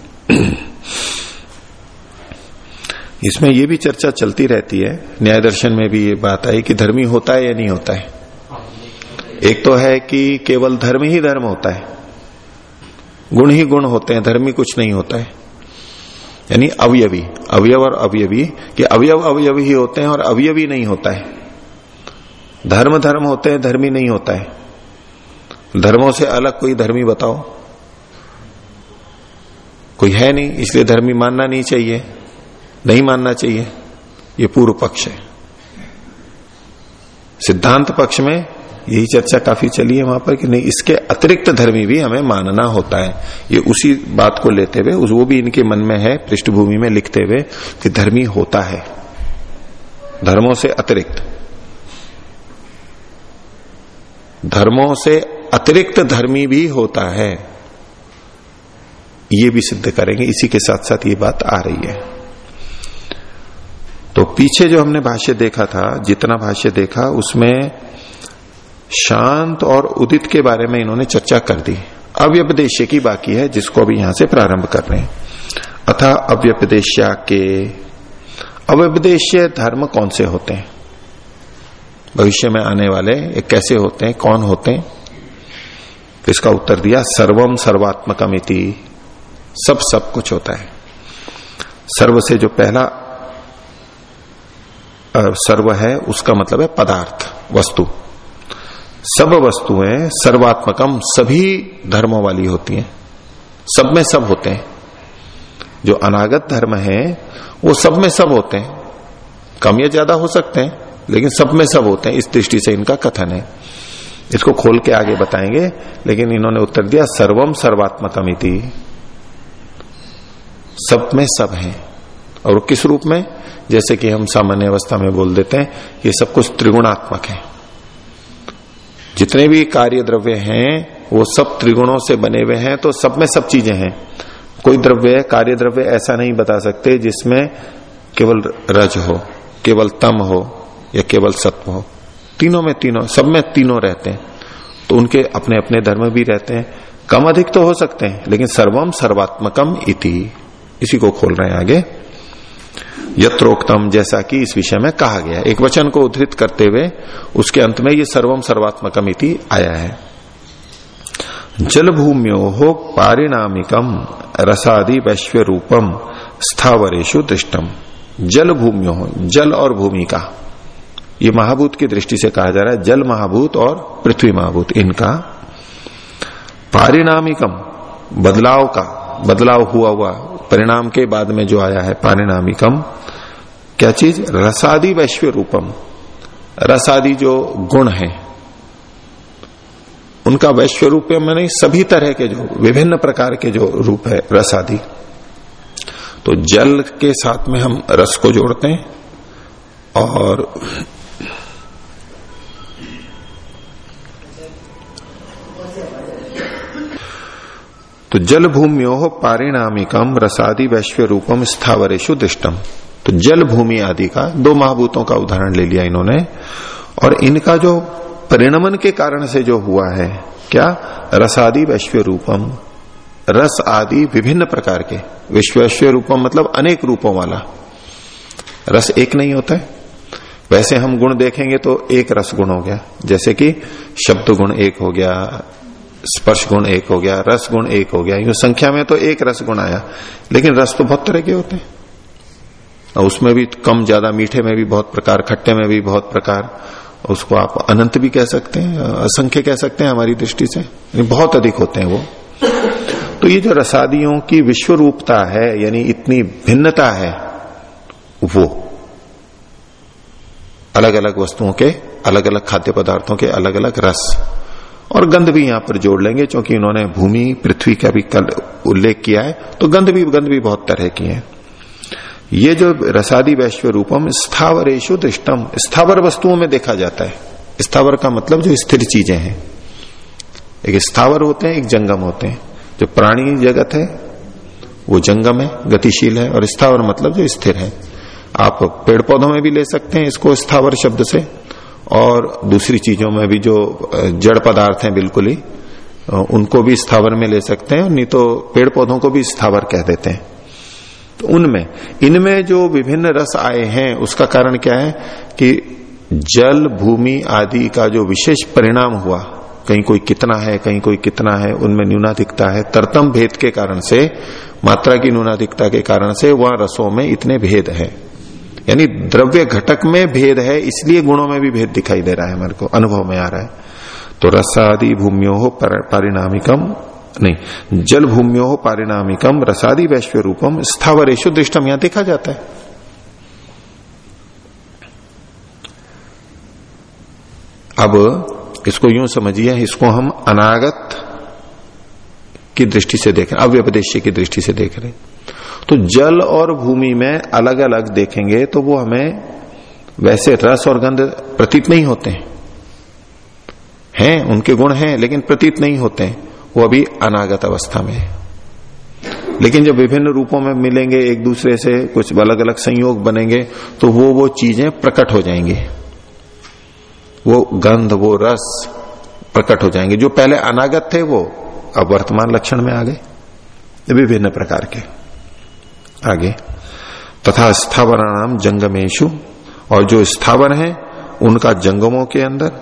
इसमें यह भी चर्चा चलती रहती है, न्याय दर्शन में भी ये बात आई कि धर्मी होता है या नहीं होता है। एक तो है कि केवल धर्म ही धर्म होता है। गुण ही गुण होते हैं, धर्मी कुछ नहीं होता है। यानी अवयवी, अवयव और अवयवी, कि अवयव अवयवी ही होते हैं और अवयवी नहीं होता है। धर्म धर्म होते हैं, धर्मी नहीं होता है। धर्मों से अलग कोई धर्मी बताओ। कोई है नहीं, इसलिए धर्मी मानना नहीं चाहिए। नहीं मानना चाहिए। ये पूर्व पक्ष है। सिद्धांत पक्ष में यही चर्चा काफ़ी चली है वहाँ पर कि नहीं, इसके अतिरिक्त धर्मी भी हमें मानना होता है। ये उसी बात को लेते हुए वो भी इनके मन में है, पृष्ठभूमि में लिखते हुए, कि धर्मी होता है। धर्मों से अतिरिक्त। धर्मों से अतिरिक्त धर्मी भी होता है। ये भी सिद्ध करेंगे, इसी के साथ साथ ये बात आ रही है। तो पीछे जो हमने भाष्य देखा था, जितना भाष्य देखा, उसमें शांत और उदित के बारे में इन्होंने चर्चा कर दी। अव्यपदेश की बाकी है, जिसको अभी यहाँ से प्रारंभ कर रहे हैं। अथा अव्यपदेश्या के। अव्यपदेश धर्म कौन से होते हैं? भविष्य में आने वाले ये कैसे होते हैं? कौन होते हैं? इसका उत्तर दिया सर्वम सर्वात्मकमिति। सब सब कुछ होता है। सर्व से जो पहला सर्व है, उसका मतलब है पदार्थ, वस्तु। सब वस्तुएँ सर्वात्मकम, सभी धर्मों वाली होती हैं। सब में सब होते हैं। जो अनागत धर्म है, वो सब में सब होते हैं। कम या ज़्यादा हो सकते हैं, लेकिन सब में सब होते हैं। इस दृष्टि से इनका कथन है। इसको खोल के आगे बताएँगे, लेकिन इन्होंने उत्तर दिया, सर्वम सर्वात्मकमिति सब में सब है। और किस रूप में? जैसे कि हम सामान्य अवस्था में बोल देते हैं, ये सब कुछ त्रिगुणात्मक है। जितने भी कार्य द्रव्य हैं, वो सब त्रिगुणों से बने हुए हैं तो सब में सब चीज़ें हैं। कोई द्रव्य कार्य द्रव्य ऐसा नहीं बता सकते जिसमें केवल रज हो, केवल तम हो, या केवल सत्व हो। तीनों में तीनों, सब में तीनों रहते हैं। तो उनके अपने अपने धर्म भी रहते हैं। कम अधिक तो हो सकते हैं, लेकिन सर्वम सर्वात्मकम इति। इसी को खोल रहे हैं आगे। यत्रोक्तम, जैसा कि इस विषय में कहा गया एक वचन को उद्धृत करते हुए उसके अंत में ये सर्वम सर्वात्मकम इति आया है। जल भूम्यो हो पारिणामिकम रसादि वैश्व रूपम स्थावरेशु दृष्टम। जल भूम्यो जल और भूमि का। ये महाभूत की दृष्टि से कहा जा रहा है, जल महाभूत और पृथ्वी महाभूत, इनका। पारिणामिकम, बदलाव का, बदलाव हुआ हुआ परिणाम के बाद में जो आया है पारिणामिकम क्या चीज़? रसादि वैश्व रूपम। रसादि जो गुण है, उनका वैश्व रूप मैंने सभी तरह के जो, विभिन्न प्रकार के जो रूप है रसादि। तो जल के साथ में हम रस को जोड़ते हैं और तो जल भूमियो पारिणामिकम रसादि वैश्व रूपम स्थावरेशु दृष्टम। तो जल भूमि आदि का दो महाभूतों का उदाहरण ले लिया इन्होंने। और इनका जो परिणमन के कारण से जो हुआ है, क्या? रसादि वैश्व रूपम। रस आदि विभिन्न प्रकार के। विश्वैश्व रूपम मतलब अनेक रूपों वाला। रस एक नहीं होता है। वैसे हम गुण देखेंगे तो एक रस गुण हो गया। जैसे कि शब्द गुण एक हो गया स्पर्श गुण एक हो गया, रस गुण एक हो गया, यूँ संख्या में तो एक रस गुण आया, लेकिन रस तो बहुत तरह के होते हैं। उसमें भी कम, ज़्यादा, मीठे में भी बहुत प्रकार, खट्टे में भी बहुत प्रकार, उसको आप अनंत भी कह सकते हैं, असंख्य कह सकते हैं हमारी दृष्टि से बहुत अधिक होते हैं वो। तो ये जो रसादियों की विश्व रूपता है, यानी इतनी भिन्नता है, वो अलग अलग वस्तुओं के अलग अलग खाद्य पदार्थों के अलग अलग रस और गंध भी यहाँ पर जोड़ लेंगे, क्योंकि इन्होंने भूमि, पृथ्वी का भी कल उल्लेख किया है तो गंध भी गंध भी बहुत तरह की है। ये जो रसादी वैश्व रूपम स्थावरेशु दृष्टम, स्थावर वस्तुओं में देखा जाता है। स्थावर का मतलब जो स्थिर चीज़ें हैं। एक स्थावर होते हैं, एक जंगम होते हैं। जो प्राणी जगत है, वो जंगम है, गतिशील है, और स्थावर मतलब जो स्थिर है। आप पेड़ पौधों में भी ले सकते हैं इसको स्थावर शब्द से। और दूसरी चीज़ों में भी जो जड़ पदार्थ हैं बिल्कुल ही उनको भी स्थावर में ले सकते हैं, नहीं तो पेड़ पौधों को भी स्थावर कह देते हैं। तो उनमें, इनमें जो विभिन्न रस आए हैं, उसका कारण क्या है कि जल, भूमि आदि का जो विशेष परिणाम हुआ, कहीं कोई कितना है, कहीं कोई कितना है, उनमें न्यूनाधिकता है, तरतम भेद के कारण से, मात्रा की न्यूनाधिकता के कारण से वह रसों में इतने भेद है। यानी द्रव्य घटक में भेद है, इसलिए गुणों में भी भेद दिखाई दे रहा है, मेरे को अनुभव में आ रहा है। तो रसादि भूमियो हो पारिणामिकम नहीं, जल भूमियो हो पारिणामिकम रसादि वैश्व रूपम स्थावरेशु दृष्टम यहाँ देखा जाता है। अब इसको यूँ समझिए, इसको हम अनागत की दृष्टि से देख रहे हैं अव्यपदेश की दृष्टि से देख रहे हैं। तो जल और भूमि में अलग अलग देखेंगे तो वो हमें वैसे रस और गंध प्रतीत नहीं होते हैं। हैं, उनके गुण हैं, लेकिन प्रतीत नहीं होते हैं। वो अभी अनागत अवस्था में है। लेकिन जब विभिन्न रूपों में मिलेंगे, एक दूसरे से कुछ अलग अलग संयोग बनेंगे तो वो वो चीज़ें प्रकट हो जाएँगी। वो गंध, वो रस प्रकट हो जाएँगे। जो पहले अनागत थे, वो अब वर्तमान लक्षण में आ गए। विभिन्न प्रकार के। आगे। तथा स्थावराणाम जंगमेशु और जो स्थावर है, उनका जंगमों के अंदर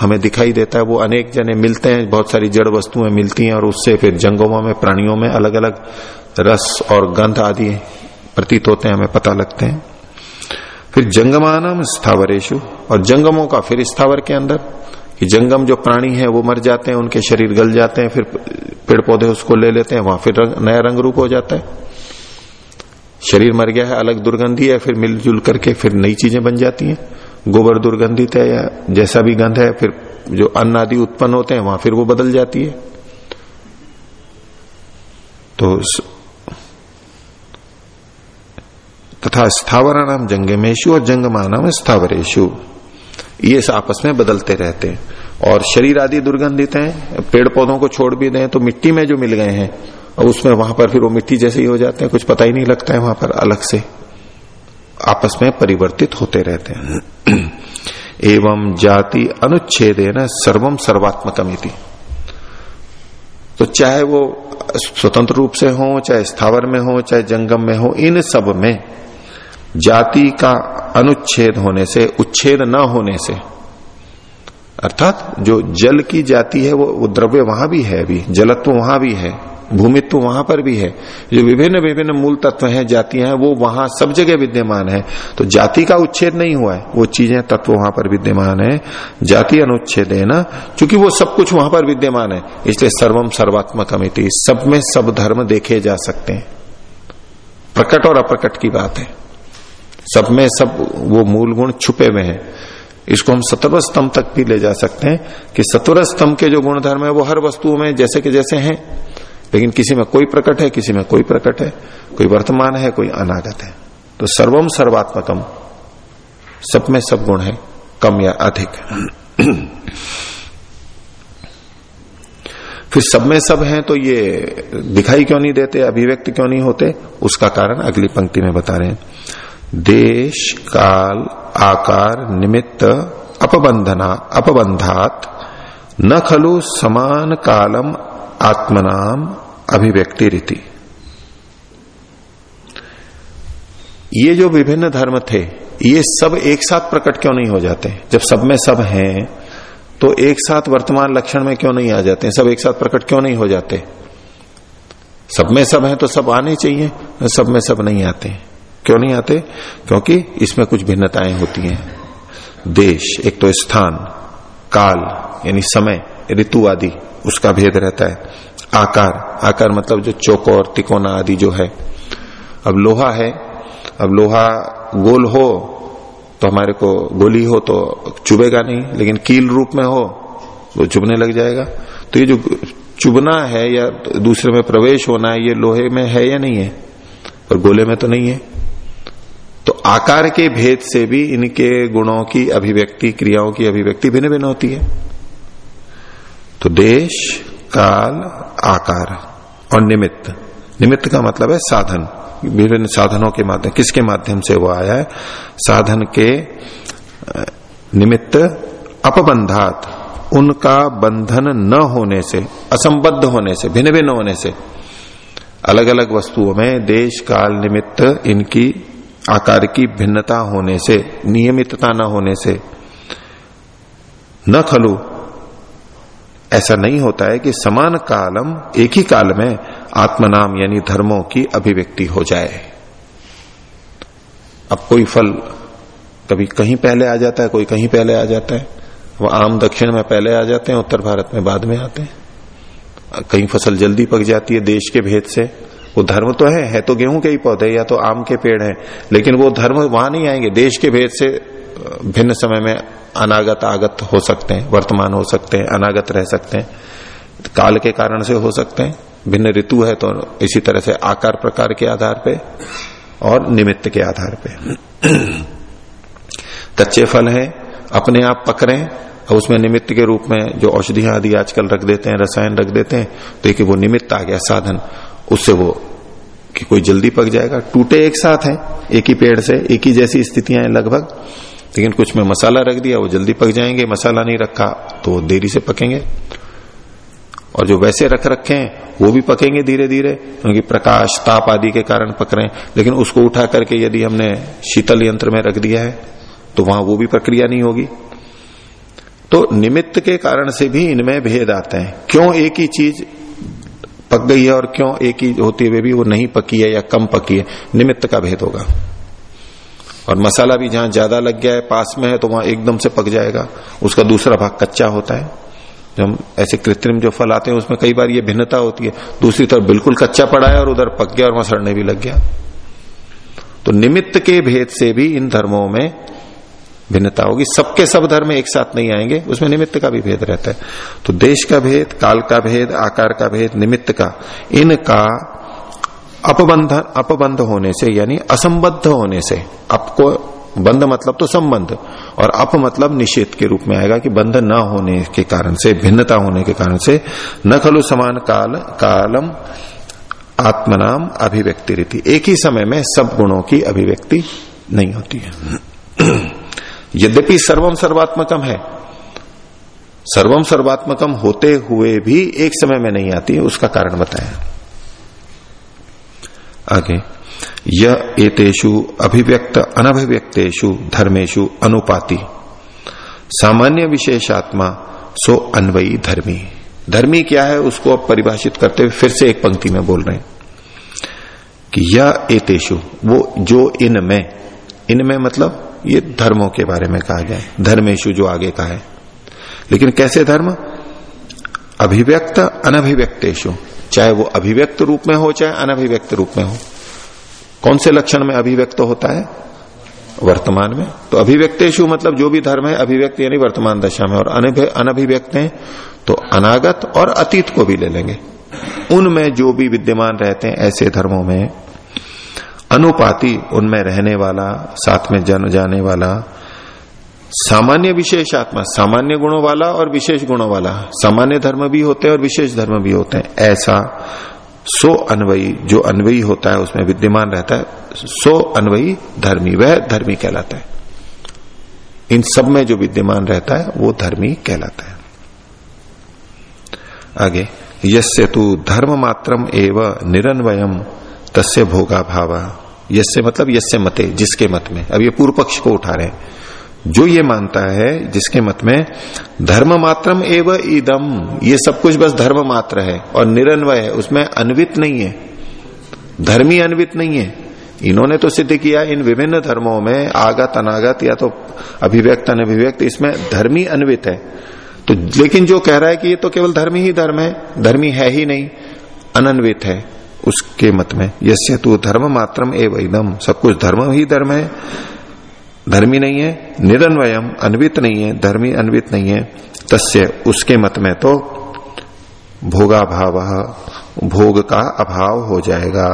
हमें दिखाई देता है। वो अनेक जने मिलते हैं, बहुत सारी जड़ वस्तुएँ मिलती हैं, और उससे फिर जंगमों में, प्राणियों में अलग अलग रस और गंध आदि प्रतीत होते हैं, हमें पता लगते हैं। फिर जंगमानम स्थावरेशु और जंगमों का फिर स्थावर के अंदर, कि जंगम जो प्राणी है, वो मर जाते हैं, उनके शरीर गल जाते हैं, फिर पेड़ पौधे उसको ले लेते हैं, वहाँ फिर नया रंग रूप हो जाता है। शरीर मर गया है, अलग दुर्गंधी है, फिर मिलजुल करके फिर नई चीज़ें बन जाती हैं। गोबर दुर्गंधित है या जैसा भी गंध है, फिर जो अन्न आदि उत्पन्न होते हैं, वहाँ फिर वो बदल जाती है। तो तथा स्थावराणाम जंगमेशु और जंगमानाम स्थावरेशु ये आपस में बदलते रहते हैं। और शरीर आदि दुर्गंधित हैं, पेड़ पौधों को छोड़ भी दें तो मिट्टी में जो मिल गए हैं और उसमें वहाँ पर फिर वो मिट्टी जैसे ही हो जाते हैं कुछ पता ही नहीं लगता है वहाँ पर अलग से। आपस में परिवर्तित होते रहते हैं। एवं जाति अनुच्छेद है ना सर्वम सर्वात्मकमिति तो चाहे वो स्वतंत्र रूप से हो चाहे स्थावर में हो चाहे जंगम में हो इन सब में जाति का अनुच्छेद होने से उच्छेद न होने से अर्थात जो जल की जाति है वो, वो द्रव्य वहाँ भी है अभी जलत्व वहाँ भी है भूमित्व वहाँ पर भी है। जो विभिन्न विभिन्न मूल तत्व हैं, जातियाँ हैं, वो वहाँ सब जगह विद्यमान है। तो जाति का उच्छेद नहीं हुआ है। वो चीज़ें, तत्व वहाँ पर विद्यमान है। जाति अनुच्छेद है ना? क्योंकि वो सब कुछ वहाँ पर विद्यमान है। इसलिए सर्वम सर्वात्मक अमिति सब में सब धर्म देखे जा सकते हैं। प्रकट और अप्रकट की बात है। सब में सब वो मूल गुण छुपे हुए हैं। इसको हम सत्वर स्तंभ तक भी ले जा सकते हैं कि सत्वर स्तंभ के जो गुण धर्म है, वो हर वस्तुओं में जैसे के जैसे हैं। लेकिन किसी में कोई प्रकट है, किसी में कोई प्रकट है, कोई वर्तमान है, कोई अनागत है। तो सर्वम सर्वात्मकम, सब में सब गुण है, कम या अधिक। फिर सब में सब हैं तो ये दिखाई क्यों नहीं देते, अभिव्यक्त क्यों नहीं होते? उसका कारण अगली पंक्ति में बता रहे हैं। देश, काल, आकार, निमित्त, अपबंधना, अपबंधात, न खलु समान कालम आत्मनाम अभिव्यक्ति रीति। ये जो विभिन्न धर्म थे, ये सब एक साथ प्रकट क्यों नहीं हो जाते? जब सब में सब हैं तो एक साथ वर्तमान लक्षण में क्यों नहीं आ जाते? सब एक साथ प्रकट क्यों नहीं हो जाते? सब में सब है तो सब आने चाहिए, सब में सब नहीं आते। क्यों नहीं आते? क्योंकि इसमें कुछ भिन्नताएँ होती हैं। देश, एक तो स्थान, काल, यानी समय। ऋतु आदि उसका भेद रहता है। आकार आकार मतलब जो चौकोर तिकोना आदि जो है। अब लोहा है, अब लोहा गोल हो तो हमारे को गोली हो तो चुभेगा नहीं, लेकिन कील रूप में हो तो चुभने लग जाएगा। तो ये जो चुभना है या दूसरे में प्रवेश होना है, ये लोहे में है या नहीं है? और गोले में तो नहीं है। तो आकार के भेद से भी इनके गुणों की अभिव्यक्ति, क्रियाओं की अभिव्यक्ति भिन्न भिन्न होती है। तो देश, काल, आकार और निमित्त। निमित्त का मतलब है साधन। विभिन्न साधनों के माध्यम किसके माध्यम से वो आया है? साधन के निमित्त अपबंधात। उनका बंधन न होने से, असंबद्ध होने से भिन्न भिन्न होने से। अलग अलग वस्तुओं में देश, काल, निमित्त इनकी आकार की भिन्नता होने से, नियमितता न होने से, न खलु। ऐसा नहीं होता है कि समान कालम एक ही काल में आत्मनाम यानी धर्मों की अभिव्यक्ति हो जाए। अब कोई फल कभी कहीं पहले आ जाता है, कोई कहीं पहले आ जाता है। वो आम दक्षिण में पहले आ जाते हैं, उत्तर भारत में बाद में आते हैं। कहीं फ़सल जल्दी पक जाती है देश के भेद से। वो धर्म तो है है तो गेहूँ के ही पौधे या तो आम के पेड़ हैं, लेकिन वो धर्म वहाँ नहीं आएँगे। देश के भेद से भिन्न समय में अनागत आगत हो सकते हैं, वर्तमान हो सकते हैं, अनागत रह सकते हैं, काल के कारण से हो सकते हैं, भिन्न ऋतु है तो इसी तरह से आकार प्रकार के आधार पे और निमित्त के आधार पे। कच्चे फल हैं, अपने आप पक रहे हैं और उसमें निमित्त के रूप में जो औषधियाँ आदि आजकल रख देते हैं, रसायन रख देते हैं तो एक वो निमित्त आ गया साधन, उससे वो कि कोई जल्दी पक जाएगा। टूटे एक साथ हैं, एक ही पेड़ से, एक ही जैसी स्थितियाँ हैं लगभग। लेकिन कुछ में मसाला रख दिया, वो जल्दी पक जाएँगे, मसाला नहीं रखा तो देरी से पकेंगे। और जो वैसे रख रखे हैं, वो भी पकेंगे धीरे धीरे क्योंकि प्रकाश, ताप आदि के कारण पक रहे हैं। लेकिन उसको उठा करके यदि हमने शीतल यंत्र में रख दिया है तो वहाँ वो भी प्रक्रिया नहीं होगी। तो निमित्त के कारण से भी इनमें भेद आते हैं। क्यों एक ही चीज़ पक गई है और क्यों एक ही होते हुए भी वो नहीं पकी है या कम पकी है? निमित्त का भेद होगा। और मसाला भी जहाँ ज़्यादा लग गया है, पास में है तो वहाँ एकदम से पक जाएगा। उसका दूसरा भाग कच्चा होता है। जब हम ऐसे कृत्रिम जो फल आते हैं, उसमें कई बार ये भिन्नता होती है। दूसरी तरफ़ बिल्कुल कच्चा पड़ा है और उधर पक गया और वहाँ सड़ने भी लग गया। तो निमित्त के भेद से भी इन धर्मों में भिन्नता होगी। सबके सब धर्म एक साथ नहीं आएँगे, उसमें निमित्त का भी भेद रहता है। तो देश का भेद, काल का भेद, आकार का भेद, निमित्त का, इनका अपबंध अपबंध होने से, यानी असंबद्ध होने से, आपको बंध मतलब तो संबंध, और अप मतलब निषेध के रूप में आएगा कि बंध न होने के कारण से, भिन्नता होने के कारण से, न खलु समान काल, कालम, आत्मनाम, अभिव्यक्ति रीति। एक ही समय में सब गुणों की अभिव्यक्ति नहीं होती है। यद्यपि सर्वम सर्वात्मकम है, सर्वम सर्वात्मकम होते हुए भी एक समय में नहीं आती है, उसका कारण बताया। आगे यह एतेषु अभिव्यक्त अनभिव्यक्तेषु धर्मेशु अनुपाति। सामान्य विशेषात्मा सो अन्वयी धर्मी। धर्मी क्या है उसको अब परिभाषित करते हुए फिर से एक पंक्ति में बोल रहे हैं कि यह एतेषु, वो जो इनमें इनमें मतलब ये धर्मों के बारे में कहा गया धर्मेशु जो आगे का है। लेकिन कैसे धर्म? अभिव्यक्त अनभिव्यक्तेशु चाहे वो अभिव्यक्त रूप में हो, चाहे अनभिव्यक्त रूप में हो। कौन से लक्षण में अभिव्यक्त होता है? वर्तमान में। तो अभिव्यक्तेशु मतलब जो भी धर्म है, अभिव्यक्त यानी वर्तमान दशा में। और अनभिव्यक्त है तो अनागत और अतीत को भी ले लेंगे। उनमें जो भी विद्यमान रहते हैं, ऐसे धर्मों में, अनुपाति उनमें रहने वाला, साथ में जन जाने वाला सामान्य विशेष आत्मा, सामान्य गुणों वाला और विशेष गुणों वाला। सामान्य धर्म भी होते हैं और विशेष धर्म भी होते हैं। ऐसा सो अनवयी, जो अनवयी होता है, उसमें विद्यमान रहता है। सो अनवयी धर्मी, वह धर्मी कहलाता है। इन सब में जो विद्यमान रहता है, वो धर्मी कहलाता है। आगे, यस्य तू धर्म मात्रम एव निरन्वयम, तस्य भोगा भावा यस्य मतलब यस्य मते, जिसके मत में। अब ये पूर्व पक्ष को उठा रहे हैं। जो ये मानता है, जिसके मत में धर्म मात्रम एव इदम, ये सब कुछ बस धर्म मात्र है और निरन्वय है, उसमें अन्वित नहीं है। धर्मी अन्वित नहीं है। इन्होंने तो सिद्ध किया, इन विभिन्न धर्मों में आगत, अनागत, या तो अभिव्यक्त, अनभिव्यक्त, इसमें धर्मी अन्वित है। तो लेकिन जो कह रहा है कि ये तो केवल धर्म ही धर्म है, धर्मी है ही नहीं, अनन्वित है, उसके मत में यस्य तू धर्म मात्रम एवं सब कुछ धर्म ही धर्म है धर्मी नहीं है, निरन्वयम अन्वित नहीं है, धर्मी अन्वित नहीं है। तस्य उसके मत में तो भोगाभाव, भोग का अभाव हो जाएगा।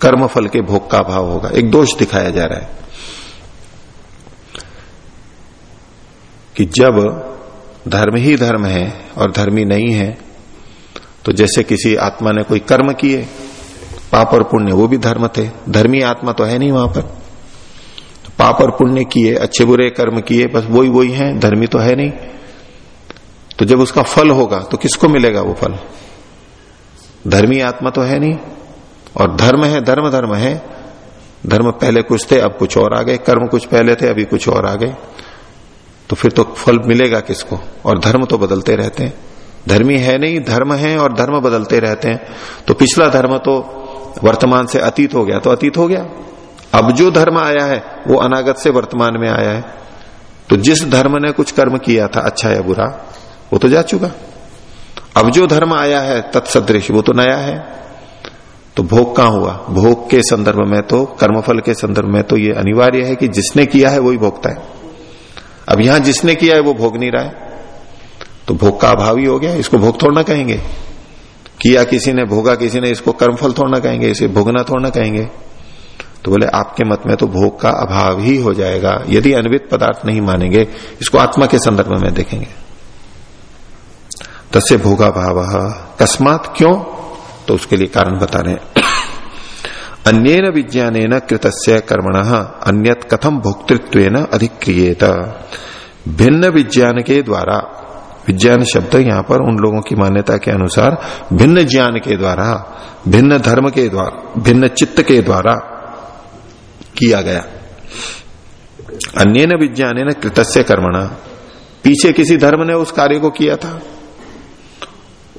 कर्म फल के भोग का अभाव होगा। एक दोष दिखाया जा रहा है कि जब धर्म ही धर्म है और धर्मी नहीं है तो जैसे किसी आत्मा ने कोई कर्म किए, पाप और पुण्य, वो भी धर्म थे। धर्मी आत्मा तो है नहीं वहाँ पर। पाप और पुण्य किए, अच्छे बुरे कर्म किए, बस वही वही है, धर्मी तो है नहीं। तो जब उसका फल होगा तो किसको मिलेगा वो फल? धर्मी आत्मा तो है नहीं। और धर्म है, धर्म धर्म है। धर्म पहले कुछ थे, अब कुछ और आ गए। कर्म कुछ पहले थे, अभी कुछ और आ गए। तो फिर तो फल मिलेगा किसको? और धर्म तो बदलते रहते हैं। धर्मी है नहीं, धर्म है और धर्म बदलते रहते हैं। तो पिछला धर्म तो वर्तमान से अतीत हो गया तो अतीत हो गया। अब जो धर्म आया है, वो अनागत से वर्तमान में आया है। तो जिस धर्म ने कुछ कर्म किया था अच्छा या बुरा, वो तो जा चुका। अब जो धर्म आया है, तत्सदृश, वो तो नया है। तो भोग कहाँ हुआ? भोग के संदर्भ में तो कर्मफल के संदर्भ में तो ये अनिवार्य है कि जिसने किया है, वही भोगता है। अब यहाँ जिसने किया है, वो भोग नहीं रहा है। तो भोग का अभाव ही हो गया, इसको भोग थोड़ा कहेंगे। किया किसी ने, भोगा किसी ने, इसको कर्मफल थोड़ा कहेंगे, इसे भोगना थोड़ा कहेंगे। तो बोले, आपके मत में तो भोग का अभाव ही हो जाएगा। यदि अनवित पदार्थ नहीं मानेंगे, इसको आत्मा के संदर्भ में देखेंगे। तस्य भोगा भाव क्यों? तो उसके लिए कारण बता रहे अन्य विज्ञान कृतस्य कर्मण अन्य कथम भोक्तृत्व अधिक्रियेत। भिन्न विज्ञान के द्वारा, विज्ञान शब्द यहाँ पर उन लोगों की मान्यता के अनुसार, भिन्न ज्ञान के द्वारा, भिन्न धर्म के द्वारा भिन्न चित्त के द्वारा किया गया। अन्य विज्ञान कृतस्य कर्मणा। पीछे किसी धर्म ने उस कार्य को किया था।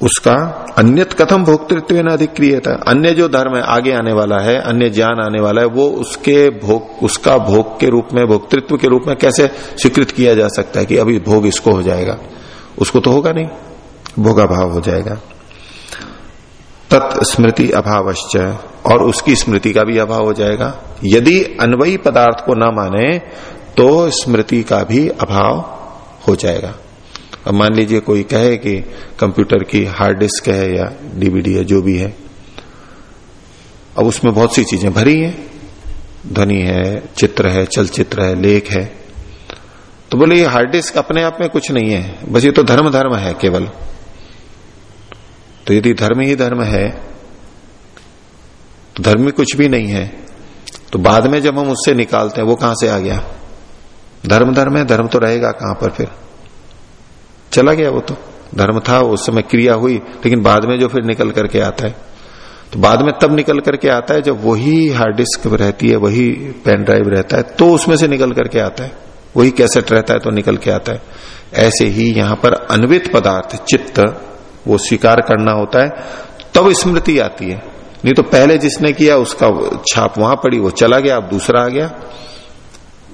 उसका अन्यत कथम भोक्तृत्व न अधिक्रिय था अन्य जो धर्म है आगे आने वाला है, अन्य ज्ञान आने वाला है, वो उसके भोग, उसका भोग के रूप में, भोक्तृत्व के रूप में कैसे स्वीकृत किया जा सकता है कि अभी भोग इसको हो जाएगा? उसको तो होगा नहीं। भोगाभाव हो जाएगा। तत्स्मृति अभावश्च, और उसकी स्मृति का भी अभाव हो जाएगा। यदि अनवयी पदार्थ को न माने तो स्मृति का भी अभाव हो जाएगा। अब मान लीजिए कोई कहे कि कंप्यूटर की हार्ड डिस्क है या डीवीडी है जो भी है, अब उसमें बहुत सी चीज़ें भरी हैं। ध्वनि है, चित्र है, चलचित्र है, लेख है। तो बोले, ये हार्ड डिस्क अपने आप में कुछ नहीं है, बस ये तो धर्म धर्म है केवल। तो यदि धर्म ही धर्म है तो धर्म में कुछ भी नहीं है तो बाद में जब हम उससे निकालते हैं, वो कहाँ से आ गया? धर्म धर्म है, धर्म तो रहेगा कहाँ पर फिर? चला गया वो तो। धर्म था, उस समय क्रिया हुई, लेकिन बाद में जो फिर निकल करके आता है तो बाद में तब निकल करके आता है, जब वही हार्ड डिस्क रहती है, वही पेन ड्राइव रहता है तो उसमें से निकल करके आता है। वही कैसेट रहता है तो निकल के आता है। ऐसे ही यहाँ पर अन्वित पदार्थ, चित्त वो स्वीकार करना होता है, तब स्मृति आती है। नहीं तो पहले जिसने किया, उसका छाप वहाँ पड़ी, वो चला गया, अब दूसरा आ गया।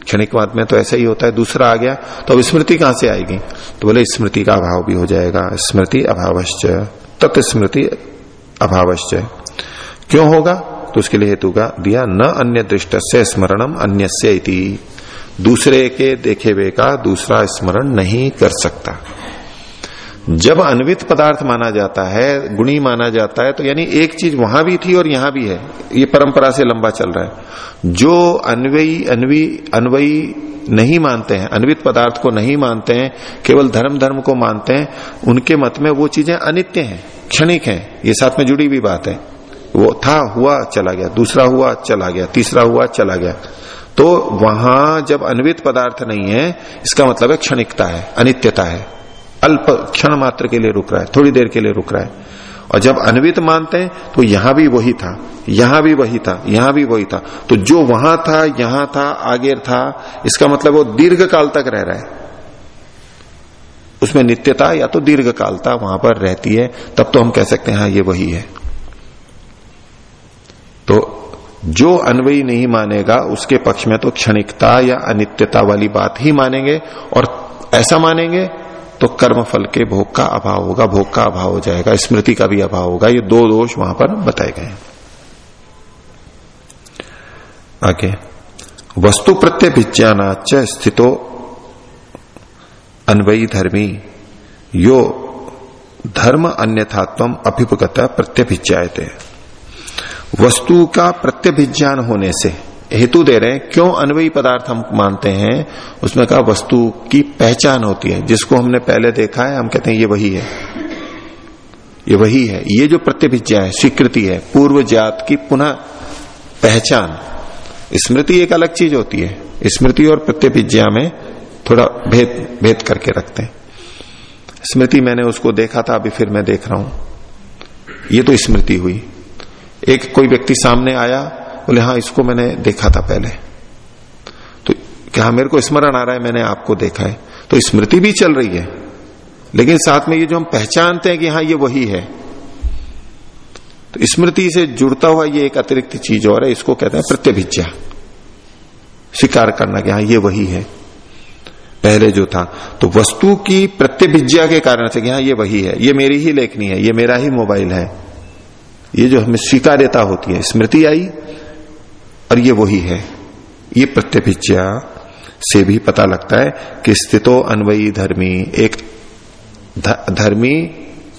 क्षणिकवाद में तो ऐसा ही होता है, दूसरा आ गया तो अब स्मृति कहाँ से आएगी? तो बोले, स्मृति का अभाव भी हो जाएगा। स्मृति अभावश्च, तत् स्मृति अभावश्च। क्यों होगा? तो उसके लिए हेतु का दिया, न अन्य दृष्ट से स्मरणम अन्य दूसरे के देखे हुए का दूसरा स्मरण नहीं कर सकता। जब अन्वित पदार्थ माना जाता है, गुणी माना जाता है तो यानी एक चीज़ वहाँ भी थी और यहाँ भी है। ये परंपरा से लंबा चल रहा है। जो अन्वयी, अन्वी, अन्वयी नहीं मानते हैं, अनवित पदार्थ को नहीं मानते हैं, केवल धर्म धर्म को मानते हैं, उनके मत में वो चीज़ें अनित्य हैं, क्षणिक हैं। ये साथ में जुड़ी हुई बात है। वो था, हुआ, चला गया। दूसरा हुआ, चला गया। तीसरा हुआ, चला गया। तो वहाँ जब अनवित पदार्थ नहीं है, इसका मतलब है क्षणिकता है, अनित्यता है। अल्प क्षण मात्र के लिए रुक रहा है, थोड़ी देर के लिए रुक रहा है। और जब अनवित मानते हैं तो यहाँ भी वही था, यहाँ भी वही था, यहाँ भी वही था। तो जो वहाँ था, यहाँ था, आगे था, इसका मतलब वो दीर्घ काल तक रह रहा है। उसमें नित्यता या तो दीर्घ कालता वहाँ पर रहती है, तब तो हम कह सकते हैं हाँ ये वही है। तो जो अनवयी नहीं मानेगा, उसके पक्ष में तो क्षणिकता या अनित्यता वाली बात ही मानेंगे, और ऐसा मानेंगे तो कर्म फल के भोग का अभाव होगा, भोग का अभाव हो जाएगा, स्मृति का भी अभाव होगा। ये दो दोष वहाँ पर बताए गए आगे। वस्तु प्रत्यय भिज्ञानाच स्थितो अन्वयी धर्मी। यो धर्म अन्यथात्व अभिपगत प्रत्यभिज्ञाते वस्तु का प्रत्यभिज्ञान होने से हेतु दे रहे हैं, क्यों अन्वयी पदार्थ हम मानते हैं? उसमें कहा, वस्तु की पहचान होती है। जिसको हमने पहले देखा है, हम कहते हैं, ये वही है। ये वही है। ये जो प्रत्यभिज्ञा है, स्वीकृति है, पूर्व जात की पुनः पहचान। स्मृति एक अलग चीज़ होती है। स्मृति और प्रत्यभिज्ञा में थोड़ा भेद भेद करके रखते हैं। स्मृति मैंने उसको देखा था, अभी फिर मैं देख रहा हूँ। ये तो स्मृति हुई। एक कोई व्यक्ति सामने आया बोले हाँ इसको मैंने देखा था पहले। तो क्या मेरे को स्मरण आ रहा है, मैंने आपको देखा है। तो स्मृति भी चल रही है, लेकिन साथ में ये जो हम पहचानते हैं कि हाँ ये वही है। तो स्मृति से जुड़ता हुआ ये एक अतिरिक्त चीज़ और है, इसको कहते हैं प्रत्यभिज्ञा। स्वीकार करना कि हाँ ये वही है। पहले जो था तो वस्तु की प्रत्यभिज्ञा के कारण से कि हाँ ये वही है। ये मेरी ही लेखनी है, ये मेरा ही मोबाइल है। ये जो हमें स्वीकार्यता होती है, स्मृति आई और ये वही है। ये प्रत्यभिज्ञा से भी पता लगता है कि स्थितो अन्वयी धर्मी, एक धर्मी,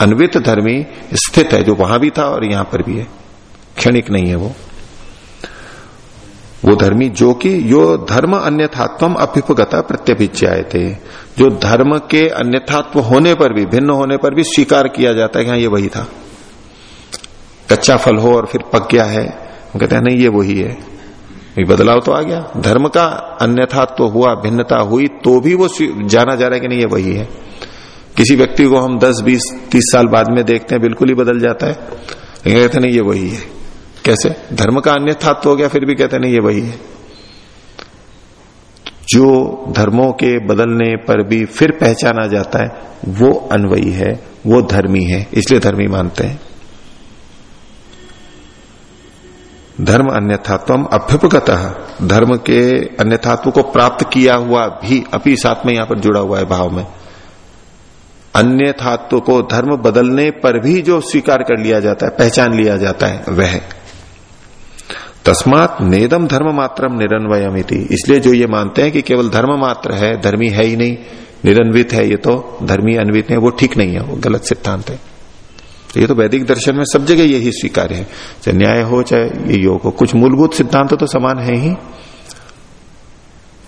अन्वित धर्मी स्थित है, जो वहाँ भी था और यहाँ पर भी है। क्षणिक नहीं है वो। वो धर्मी जो कि, यो धर्म अन्यथात्व अभ्युपगता प्रत्यभिज्ञाए थे जो धर्म के अन्यथात्व होने पर भी, भिन्न होने पर भी स्वीकार किया जाता है कि हाँ ये वही था। कच्चा फल हो और फिर पक गया है। वो कहते हैं, नहीं, ये वही है। बदलाव तो आ गया। धर्म का अन्यथा तो हुआ भिन्नता हुई तो भी वो जाना जा रहा है कि नहीं ये वही है। किसी व्यक्ति को हम 10, 20, 30 साल बाद में देखते हैं बिल्कुल ही बदल जाता है। लेकिन कहते नहीं ये वही है। कैसे? धर्म का अन्यथा तो हो गया फिर भी कहते नहीं ये वही है। जो धर्मों के बदलने पर भी फिर पहचाना जाता है वो अनवयी है वो धर्मी है इसलिए धर्मी मानते हैं। धर्म अन्यथात्व अभ्युपगत। धर्म के अन्यथात्व को प्राप्त किया हुआ भी अपनी साथ में यहाँ पर जुड़ा हुआ है भाव में। अन्यथात्व को धर्म बदलने पर भी जो स्वीकार कर लिया जाता है, पहचान लिया जाता है, वह। तस्मात नेदम धर्म मात्रम निरन्वयम इसलिए जो ये मानते हैं कि केवल धर्म मात्र है, धर्मी है ही नहीं, निरन्वित है ये तो धर्मी अन्वित है, वो ठीक नहीं है, वो गलत सिद्धांत है। तो ये तो वैदिक दर्शन में सब जगह यही स्वीकार्य है। चाहे न्याय हो, चाहे ये योग हो, कुछ मूलभूत सिद्धांत तो समान है ही।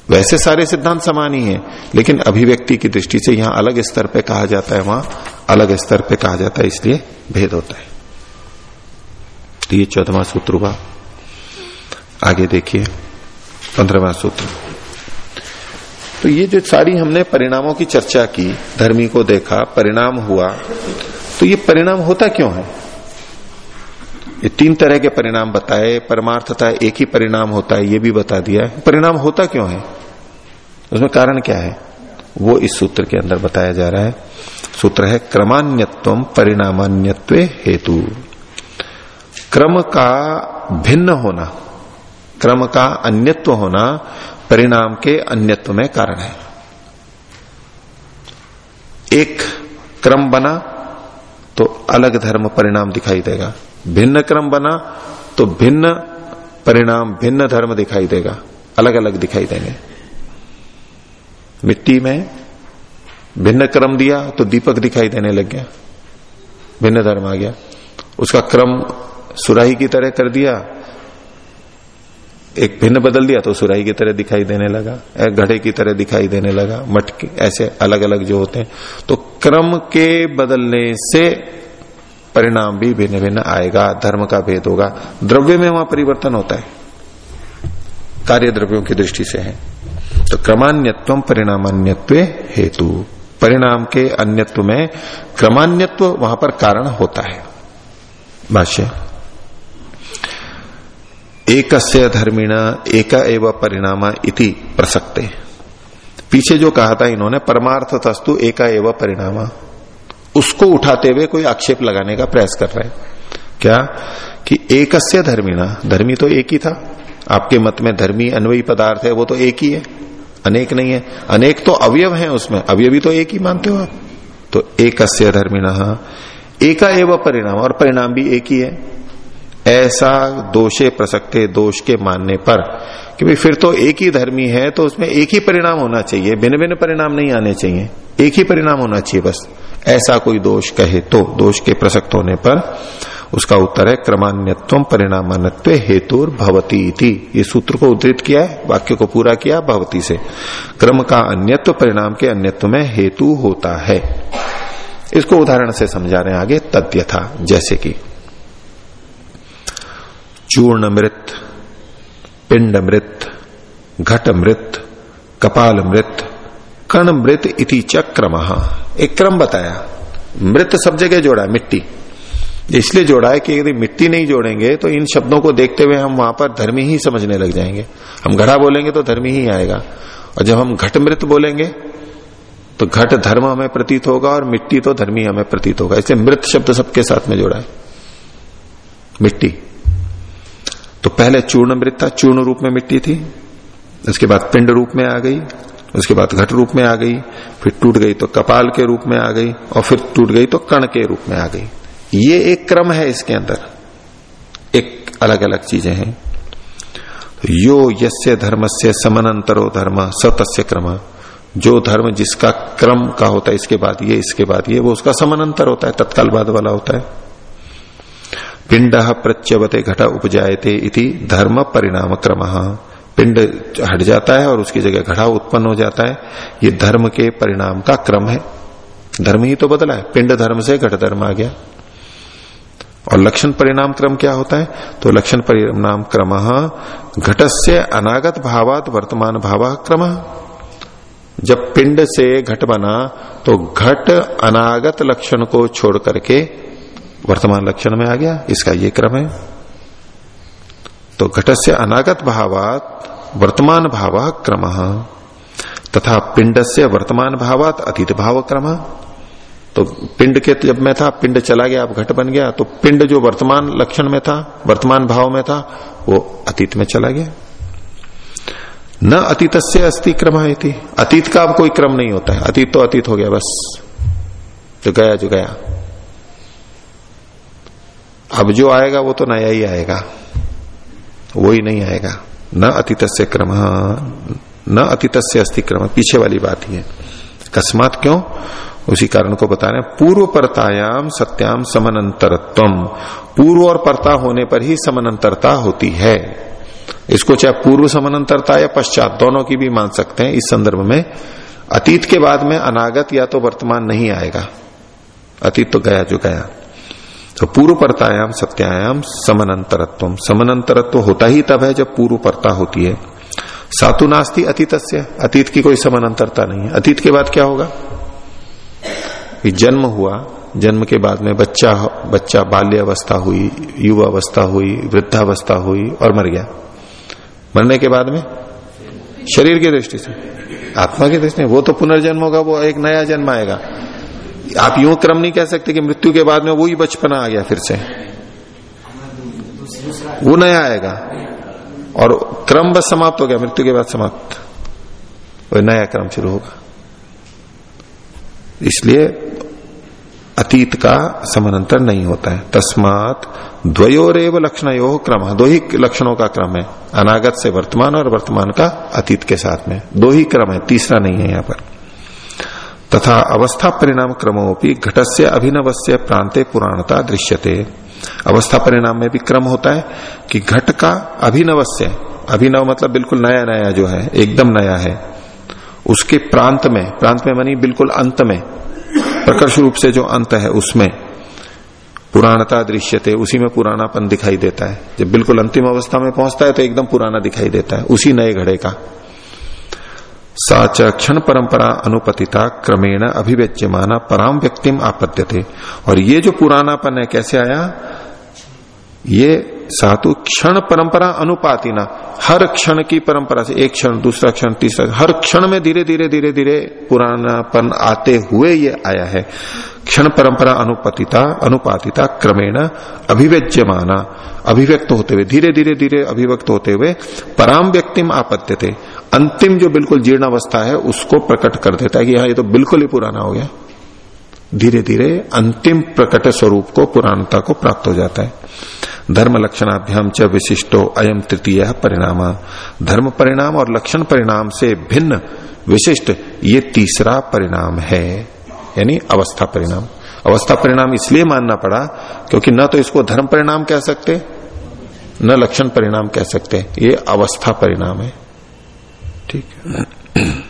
वैसे सारे सिद्धांत समान ही है, लेकिन अभिव्यक्ति की दृष्टि से यहाँ अलग स्तर पे कहा जाता है, वहाँ अलग स्तर पे कहा जाता है, इसलिए भेद होता है। तो ये चौदहवा सूत्र हुआ। आगे देखिए, पंद्रहवा सूत्र। तो ये जो सारी हमने परिणामों की चर्चा की, धर्मी को देखा, परिणाम हुआ तो ये परिणाम होता क्यों है? ये तीन तरह के परिणाम बताए परमार्थता एक ही परिणाम होता है, ये भी बता दिया परिणाम होता क्यों है? उसमें कारण क्या है? वो इस सूत्र के अंदर बताया जा रहा है। सूत्र है, क्रमान्यत्व परिणामान्यत्व हेतु। क्रम का भिन्न होना, क्रम का अन्यत्व होना परिणाम के अन्यत्व में कारण है। एक क्रम बना तो अलग धर्म परिणाम दिखाई देगा। भिन्न क्रम बना तो भिन्न परिणाम, भिन्न धर्म दिखाई देगा। अलग अलग दिखाई देंगे। मिट्टी में भिन्न क्रम दिया तो दीपक दिखाई देने लग गया। भिन्न धर्म आ गया। उसका क्रम सुराही की तरह कर दिया एक भिन्न बदल दिया तो सुराई की तरह दिखाई देने लगा घड़े की तरह दिखाई देने लगा, मटके, ऐसे अलग अलग जो होते हैं। तो क्रम के बदलने से परिणाम भी भिन्न भिन्न आएगा, धर्म का भेद होगा। द्रव्य में वहाँ परिवर्तन होता है। कार्य द्रव्यों की दृष्टि से है। तो क्रमान्यत्व परिणामान्यत्व हेतु। परिणाम के अन्यत्व में क्रमान्यत्व वहाँ पर कारण होता है। भाष्य। एक धर्मिण, एक एव परिणाम इति प्रसक्ते। पीछे जो कहा था इन्होंने परमार्थ तस्तु एक एव परिणाम। उसको उठाते हुए कोई आक्षेप लगाने का प्रयास कर रहे हैं। क्या? कि एक धर्मिणा, धर्मी तो एक ही था। आपके मत में धर्मी अन्वयी पदार्थ है, वो तो एक ही है। अनेक नहीं है। अनेक तो अवयव है उसमें। अवयवी तो एक ही मानते हो आप। तो एक धर्मिणा, एका एवं परिणाम, और परिणाम भी एक ही है। ऐसा दोषे प्रसक्ते दोष के मानने पर। कि भाई फिर तो एक ही धर्मी है तो उसमें एक ही परिणाम होना चाहिए भिन्न भिन्न परिणाम नहीं आने चाहिए, एक ही परिणाम होना चाहिए बस। ऐसा कोई दोष कहे तो दोष के प्रसक्त होने पर, उसका उत्तर है, क्रमान्यत्व परिणामान्यत्व हेतु भवती ये सूत्र को उद्धृत किया है, वाक्य को पूरा किया भवती से। क्रम का अन्यत्व परिणाम के अन्यत्व में हेतु होता है। इसको उदाहरण से समझा रहे हैं आगे तथ्य था जैसे कि। चूर्ण मृत पिंड मृत घट मृत कपाल मृत कण मृत इति चक्रम। एक क्रम बताया। मृत सब जगह जोड़ा है, मिट्टी। इसलिए जोड़ा है कि यदि मिट्टी नहीं जोड़ेंगे तो इन शब्दों को देखते हुए हम वहाँ पर धर्मी ही समझने लग जाएँगे। हम घड़ा बोलेंगे तो धर्मी ही आएगा। और जब हम घट मृत बोलेंगे तो घट धर्म हमें प्रतीत होगा और मिट्टी तो धर्मी हमें प्रतीत होगा। इसलिए मृत शब्द सबके साथ में जोड़ा है। मिट्टी। तो पहले चूर्ण मृत था चूर्ण रूप में मिट्टी थी, उसके बाद पिंड रूप में आ गई, उसके बाद घट रूप में आ गई, फिर टूट गई तो कपाल के रूप में आ गई और फिर टूट गई तो कण के रूप में आ गई। ये एक क्रम है इसके अंदर। एक अलग अलग चीज़ें हैं। यो यस्य धर्म से समनंतरो धर्म सत्य क्रम। जो धर्म जिसका क्रम का होता है, इसके बाद ये, इसके बाद ये, वो उसका समानांतर होता है, तत्काल बाद वाला होता है। पिंड प्रत्यवते घट उपजायते इति धर्म परिणाम क्रम। पिंड हट जाता है और उसकी जगह घड़ा उत्पन्न हो जाता है। ये धर्म के परिणाम का क्रम है। धर्म ही तो बदला है। पिंड धर्म से घट धर्म आ गया। और लक्षण परिणाम क्रम क्या होता है? तो लक्षण परिणाम क्रम घट से अनागत भावात वर्तमान भाव क्रम। जब पिंड से घट बना तो घट अनागत लक्षण को छोड़ करके वर्तमान लक्षण में आ गया, इसका ये क्रम है। तो घट से अनागत भावात वर्तमान भाव क्रम, तथा पिंड से वर्तमान भावात अतीत भाव क्रम। तो पिंड के जब मैं था, पिंड चला गया, अब घट बन गया तो पिंड जो वर्तमान लक्षण में था, वर्तमान भाव में था, वो अतीत में चला गया। न अतीत से अस्थि क्रम अतीत का अब कोई क्रम नहीं होता है। अतीत तो अतीत हो गया बस। जो गया जो गया। अब जो आएगा वो तो नया ही आएगा। वो ही नहीं आएगा। न अतीत से क्रम, न अतीत से पीछे वाली बात ही है अकस्मात क्यों? उसी कारण को बता रहे हैं। पूर्व परतायाम सत्याम समनंतरत्व। पूर्व और परता होने पर ही समनंतरता होती है। इसको चाहे पूर्व समनंतरता या पश्चात, दोनों की भी मान सकते हैं। इस संदर्भ में अतीत के बाद में अनागत या तो वर्तमान नहीं आएगा। अतीत तो गया जो गया। तो पूर्व परतायाम सत्यायाम समनंतरत्व समनंतरत्व होता ही तब है जब पूर्व परता होती है। सातु नास्ती अतीत अतीत की कोई समानांतरता नहीं है। अतीत के बाद क्या होगा? कि जन्म हुआ। जन्म के बाद में बच्चा बच्चा बाल्य अवस्था हुई युवा अवस्था हुई, वृद्धावस्था हुई और मर गया। मरने के बाद में? शरीर की दृष्टि से। आत्मा की दृष्टि वो तो पुनर्जन्म होगा, वो एक नया जन्म आएगा। आप यूँ क्रम नहीं कह सकते कि मृत्यु के बाद में वही बचपना आ गया फिर से। वो नया आएगा। और क्रम बस समाप्त हो गया, मृत्यु के बाद समाप्त। नया क्रम शुरू होगा। इसलिए अतीत का समानांतर नहीं होता है। तस्मात द्वयोरेव लक्षण यो क्रम। दो ही लक्षणों का क्रम है। अनागत से वर्तमान और वर्तमान का अतीत के साथ में। दो ही क्रम है, तीसरा नहीं है यहाँ पर। तथा अवस्था परिणाम क्रमों की घट से अभिनव से प्रांते पुराणता दृश्यते। अवस्था परिणाम में भी क्रम होता है कि घट का अभिनवस्य, अभिनव मतलब बिल्कुल नया नया जो है, एकदम नया है, उसके प्रांत में प्रांत में मानी बिल्कुल अंत में, प्रकर्ष रूप से जो अंत है उसमें, पुराणता दृश्य थे उसी में पुरानापन दिखाई देता है। जब बिल्कुल अंतिम अवस्था में पहुँचता है तो एकदम पुराना दिखाई देता है, उसी नए घड़े का। साच क्षण परंपरा अनुपतिता क्रमेण अभिव्यज्यमाना पराम व्यक्तिम आपत्य थे और ये जो पुरानापन है, कैसे आया? ये सातु क्षण परंपरा अनुपातिना। हर क्षण की परंपरा से एक क्षण, दूसरा क्षण, तीसरा, हर क्षण में धीरे धीरे धीरे धीरे पुरानापन आते हुए ये आया है। क्षण परंपरा अनुपतिता, अनुपातिता क्रमेण अभिव्यज्यमाना। अभिव्यक्त होते हुए, धीरे धीरे धीरे अभिव्यक्त होते हुए पराम व्यक्तिम आपत्त्य थे अंतिम जो बिल्कुल जीर्ण अवस्था है, उसको प्रकट कर देता है कि हाँ ये तो बिल्कुल ही पुराना हो गया। धीरे धीरे अंतिम प्रकट स्वरूप को, पुराणता को प्राप्त हो जाता है। धर्म लक्षणाभ्याम च विशिष्टो अयम तृतीय परिणाम। धर्म परिणाम और लक्षण परिणाम से भिन्न, विशिष्ट, ये तीसरा परिणाम है, यानी अवस्था परिणाम। अवस्था परिणाम इसलिए मानना पड़ा, क्योंकि न तो इसको धर्म परिणाम कह सकते, न लक्षण परिणाम कह सकते, ये अवस्था परिणाम है। ठीक है।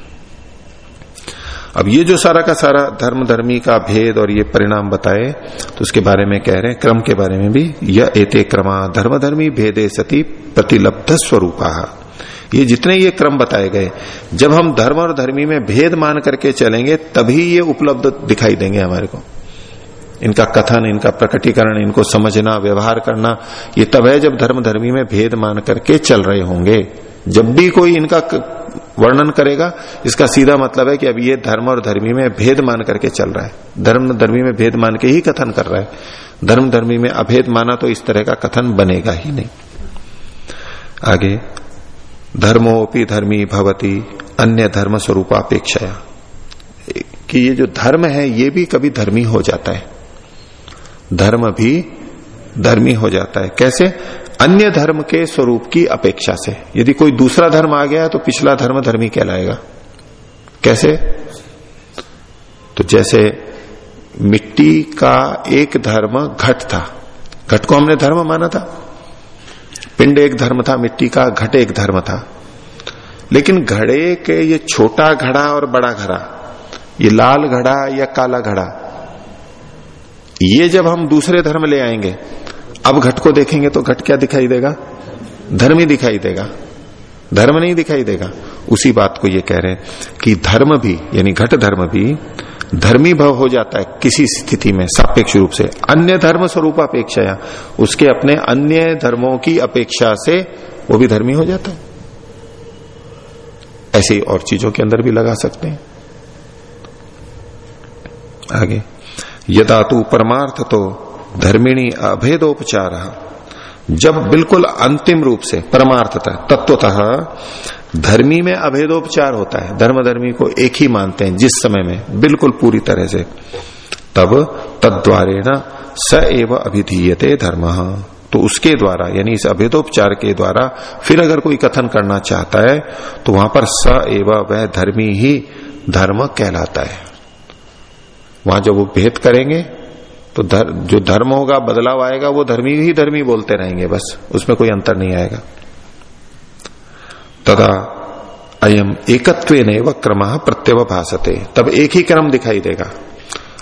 अब ये जो सारा का सारा धर्म धर्मी का भेद और ये परिणाम बताए तो उसके बारे में कह रहे हैं, क्रम के बारे में भी यह एते क्रमा धर्म धर्मी भेदे सती प्रतिलब्ध स्वरूपा। ये जितने ये क्रम बताए गए, जब हम धर्म और धर्मी में भेद मान करके चलेंगे, तभी ये उपलब्ध दिखाई देंगे हमारे को। इनका कथन, इनका प्रकटीकरण, इनको समझना, व्यवहार करना, ये तब है जब धर्म धर्मी में भेद मान करके चल रहे होंगे। जब भी कोई इनका वर्णन करेगा। इसका सीधा मतलब है कि अब ये धर्म और धर्मी में भेद मान करके चल रहा है। धर्म धर्मी में भेद मान के ही कथन कर रहा है। धर्म धर्मी में अभेद माना तो इस तरह का कथन बनेगा ही नहीं। आगे, धर्मोपि धर्मी भवती, अन्य धर्म स्वरूपापेक्षा कि ये जो धर्म है, ये भी कभी धर्मी हो जाता है। धर्म भी धर्मी हो जाता है। कैसे? अन्य धर्म के स्वरूप की अपेक्षा से। यदि कोई दूसरा धर्म आ गया तो पिछला धर्म धर्मी कहलाएगा। कैसे? तो जैसे मिट्टी का एक धर्म घट था। घट को हमने धर्म माना था। पिंड एक धर्म था, मिट्टी का घट एक धर्म था। लेकिन घड़े के ये छोटा घड़ा और बड़ा घड़ा, ये लाल घड़ा या काला घड़ा, ये जब हम दूसरे धर्म ले आएँगे अब घट को देखेंगे तो घट क्या दिखाई देगा? धर्म ही दिखाई देगा। धर्म नहीं दिखाई देगा। उसी बात को ये कह रहे हैं कि धर्म भी, यानी घट धर्म भी, धर्मी भव हो जाता है किसी स्थिति में सापेक्ष रूप से। अन्य धर्म स्वरूप अपेक्षा या उसके अपने अन्य धर्मों की अपेक्षा से वो भी धर्मी हो जाता है। ऐसे ही और चीज़ों के अंदर भी लगा सकते हैं। आगे। यदा तू परमार्थ तो धर्मिणी अभेदोपचार। जब बिल्कुल अंतिम रूप से, परमार्थता तत्वतः धर्मी में अभेदोपचार होता है। धर्म धर्मी को एक ही मानते हैं जिस समय में बिल्कुल पूरी तरह से। तब तद्वारे न स एव अभिधीयते धर्म। तो उसके द्वारा, यानी इस अभेदोपचार के द्वारा फिर अगर कोई कथन करना चाहता है तो वहाँ पर स एव वह धर्मी ही धर्म कहलाता है। वहाँ जब वो भेद करेंगे तो धर, जो धर्म होगा बदलाव आएगा वो धर्मी ही धर्मी बोलते रहेंगे बस। उसमें कोई अंतर नहीं आएगा। तथा अयम एकत्व व क्रम प्रत्यव भाषते तब एक ही क्रम दिखाई देगा।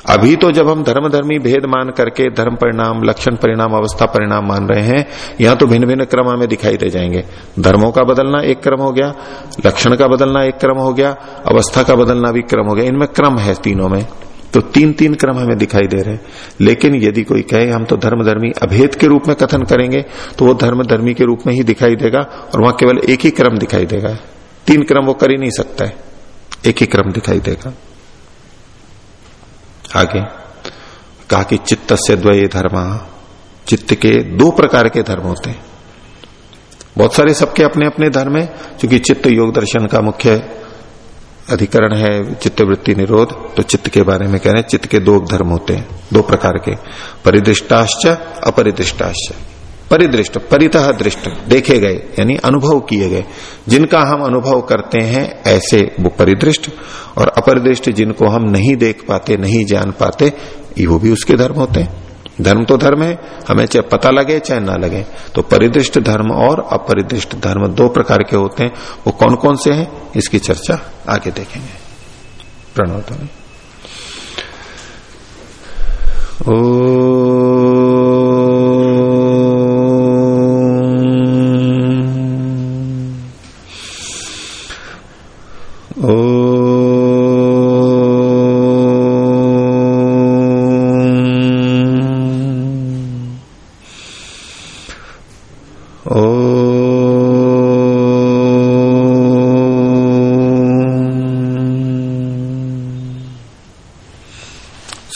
अभी तो जब हम धर्म धर्मी भेद मान करके धर्म परिणाम लक्षण परिणाम अवस्था परिणाम मान रहे हैं यहाँ तो भिन्न भिन्न क्रम हमें दिखाई दे जाएँगे। धर्मों का बदलना एक क्रम हो गया लक्षण का बदलना एक क्रम हो गया अवस्था का बदलना भी क्रम हो गया। इनमें क्रम है तीनों में। तो तीन तीन क्रम हमें दिखाई दे रहे हैं। लेकिन यदि कोई कहे हम तो धर्म धर्मी अभेद के रूप में कथन करेंगे तो वो धर्म धर्मी के रूप में ही दिखाई देगा और वहाँ केवल एक ही क्रम दिखाई देगा। तीन क्रम वो कर ही नहीं सकता है। एक ही क्रम दिखाई देगा। आगे, कहा कि चित्त से द्वय धर्म। चित्त के दो प्रकार के धर्म होते हैं। बहुत सारे सबके अपने अपने धर्म है, क्योंकि चित्त योग दर्शन का मुख्य अधिकरण है चित्त वृत्ति निरोध तो चित्त के बारे में कह रहे हैं, चित्त के दो धर्म होते हैं, दो प्रकार के। परिदृष्टाश्च, अपरिदृष्टाश्च। परिदृष्ट, परितः दृष्ट, देखे गए, यानी अनुभव किए गए। जिनका हम अनुभव करते हैं, ऐसे वो परिदृष्ट, और अपरिदृष्ट जिनको हम नहीं देख पाते, नहीं जान पाते वो भी उसके धर्म होते हैं। धर्म तो धर्म है, हमें चाहे पता लगे, चाहे ना लगे। तो परिदृष्ट धर्म और अपरिदृष्ट धर्म दो प्रकार के होते हैं। वो कौन कौन से हैं, इसकी चर्चा आगे देखेंगे। प्रणव ओ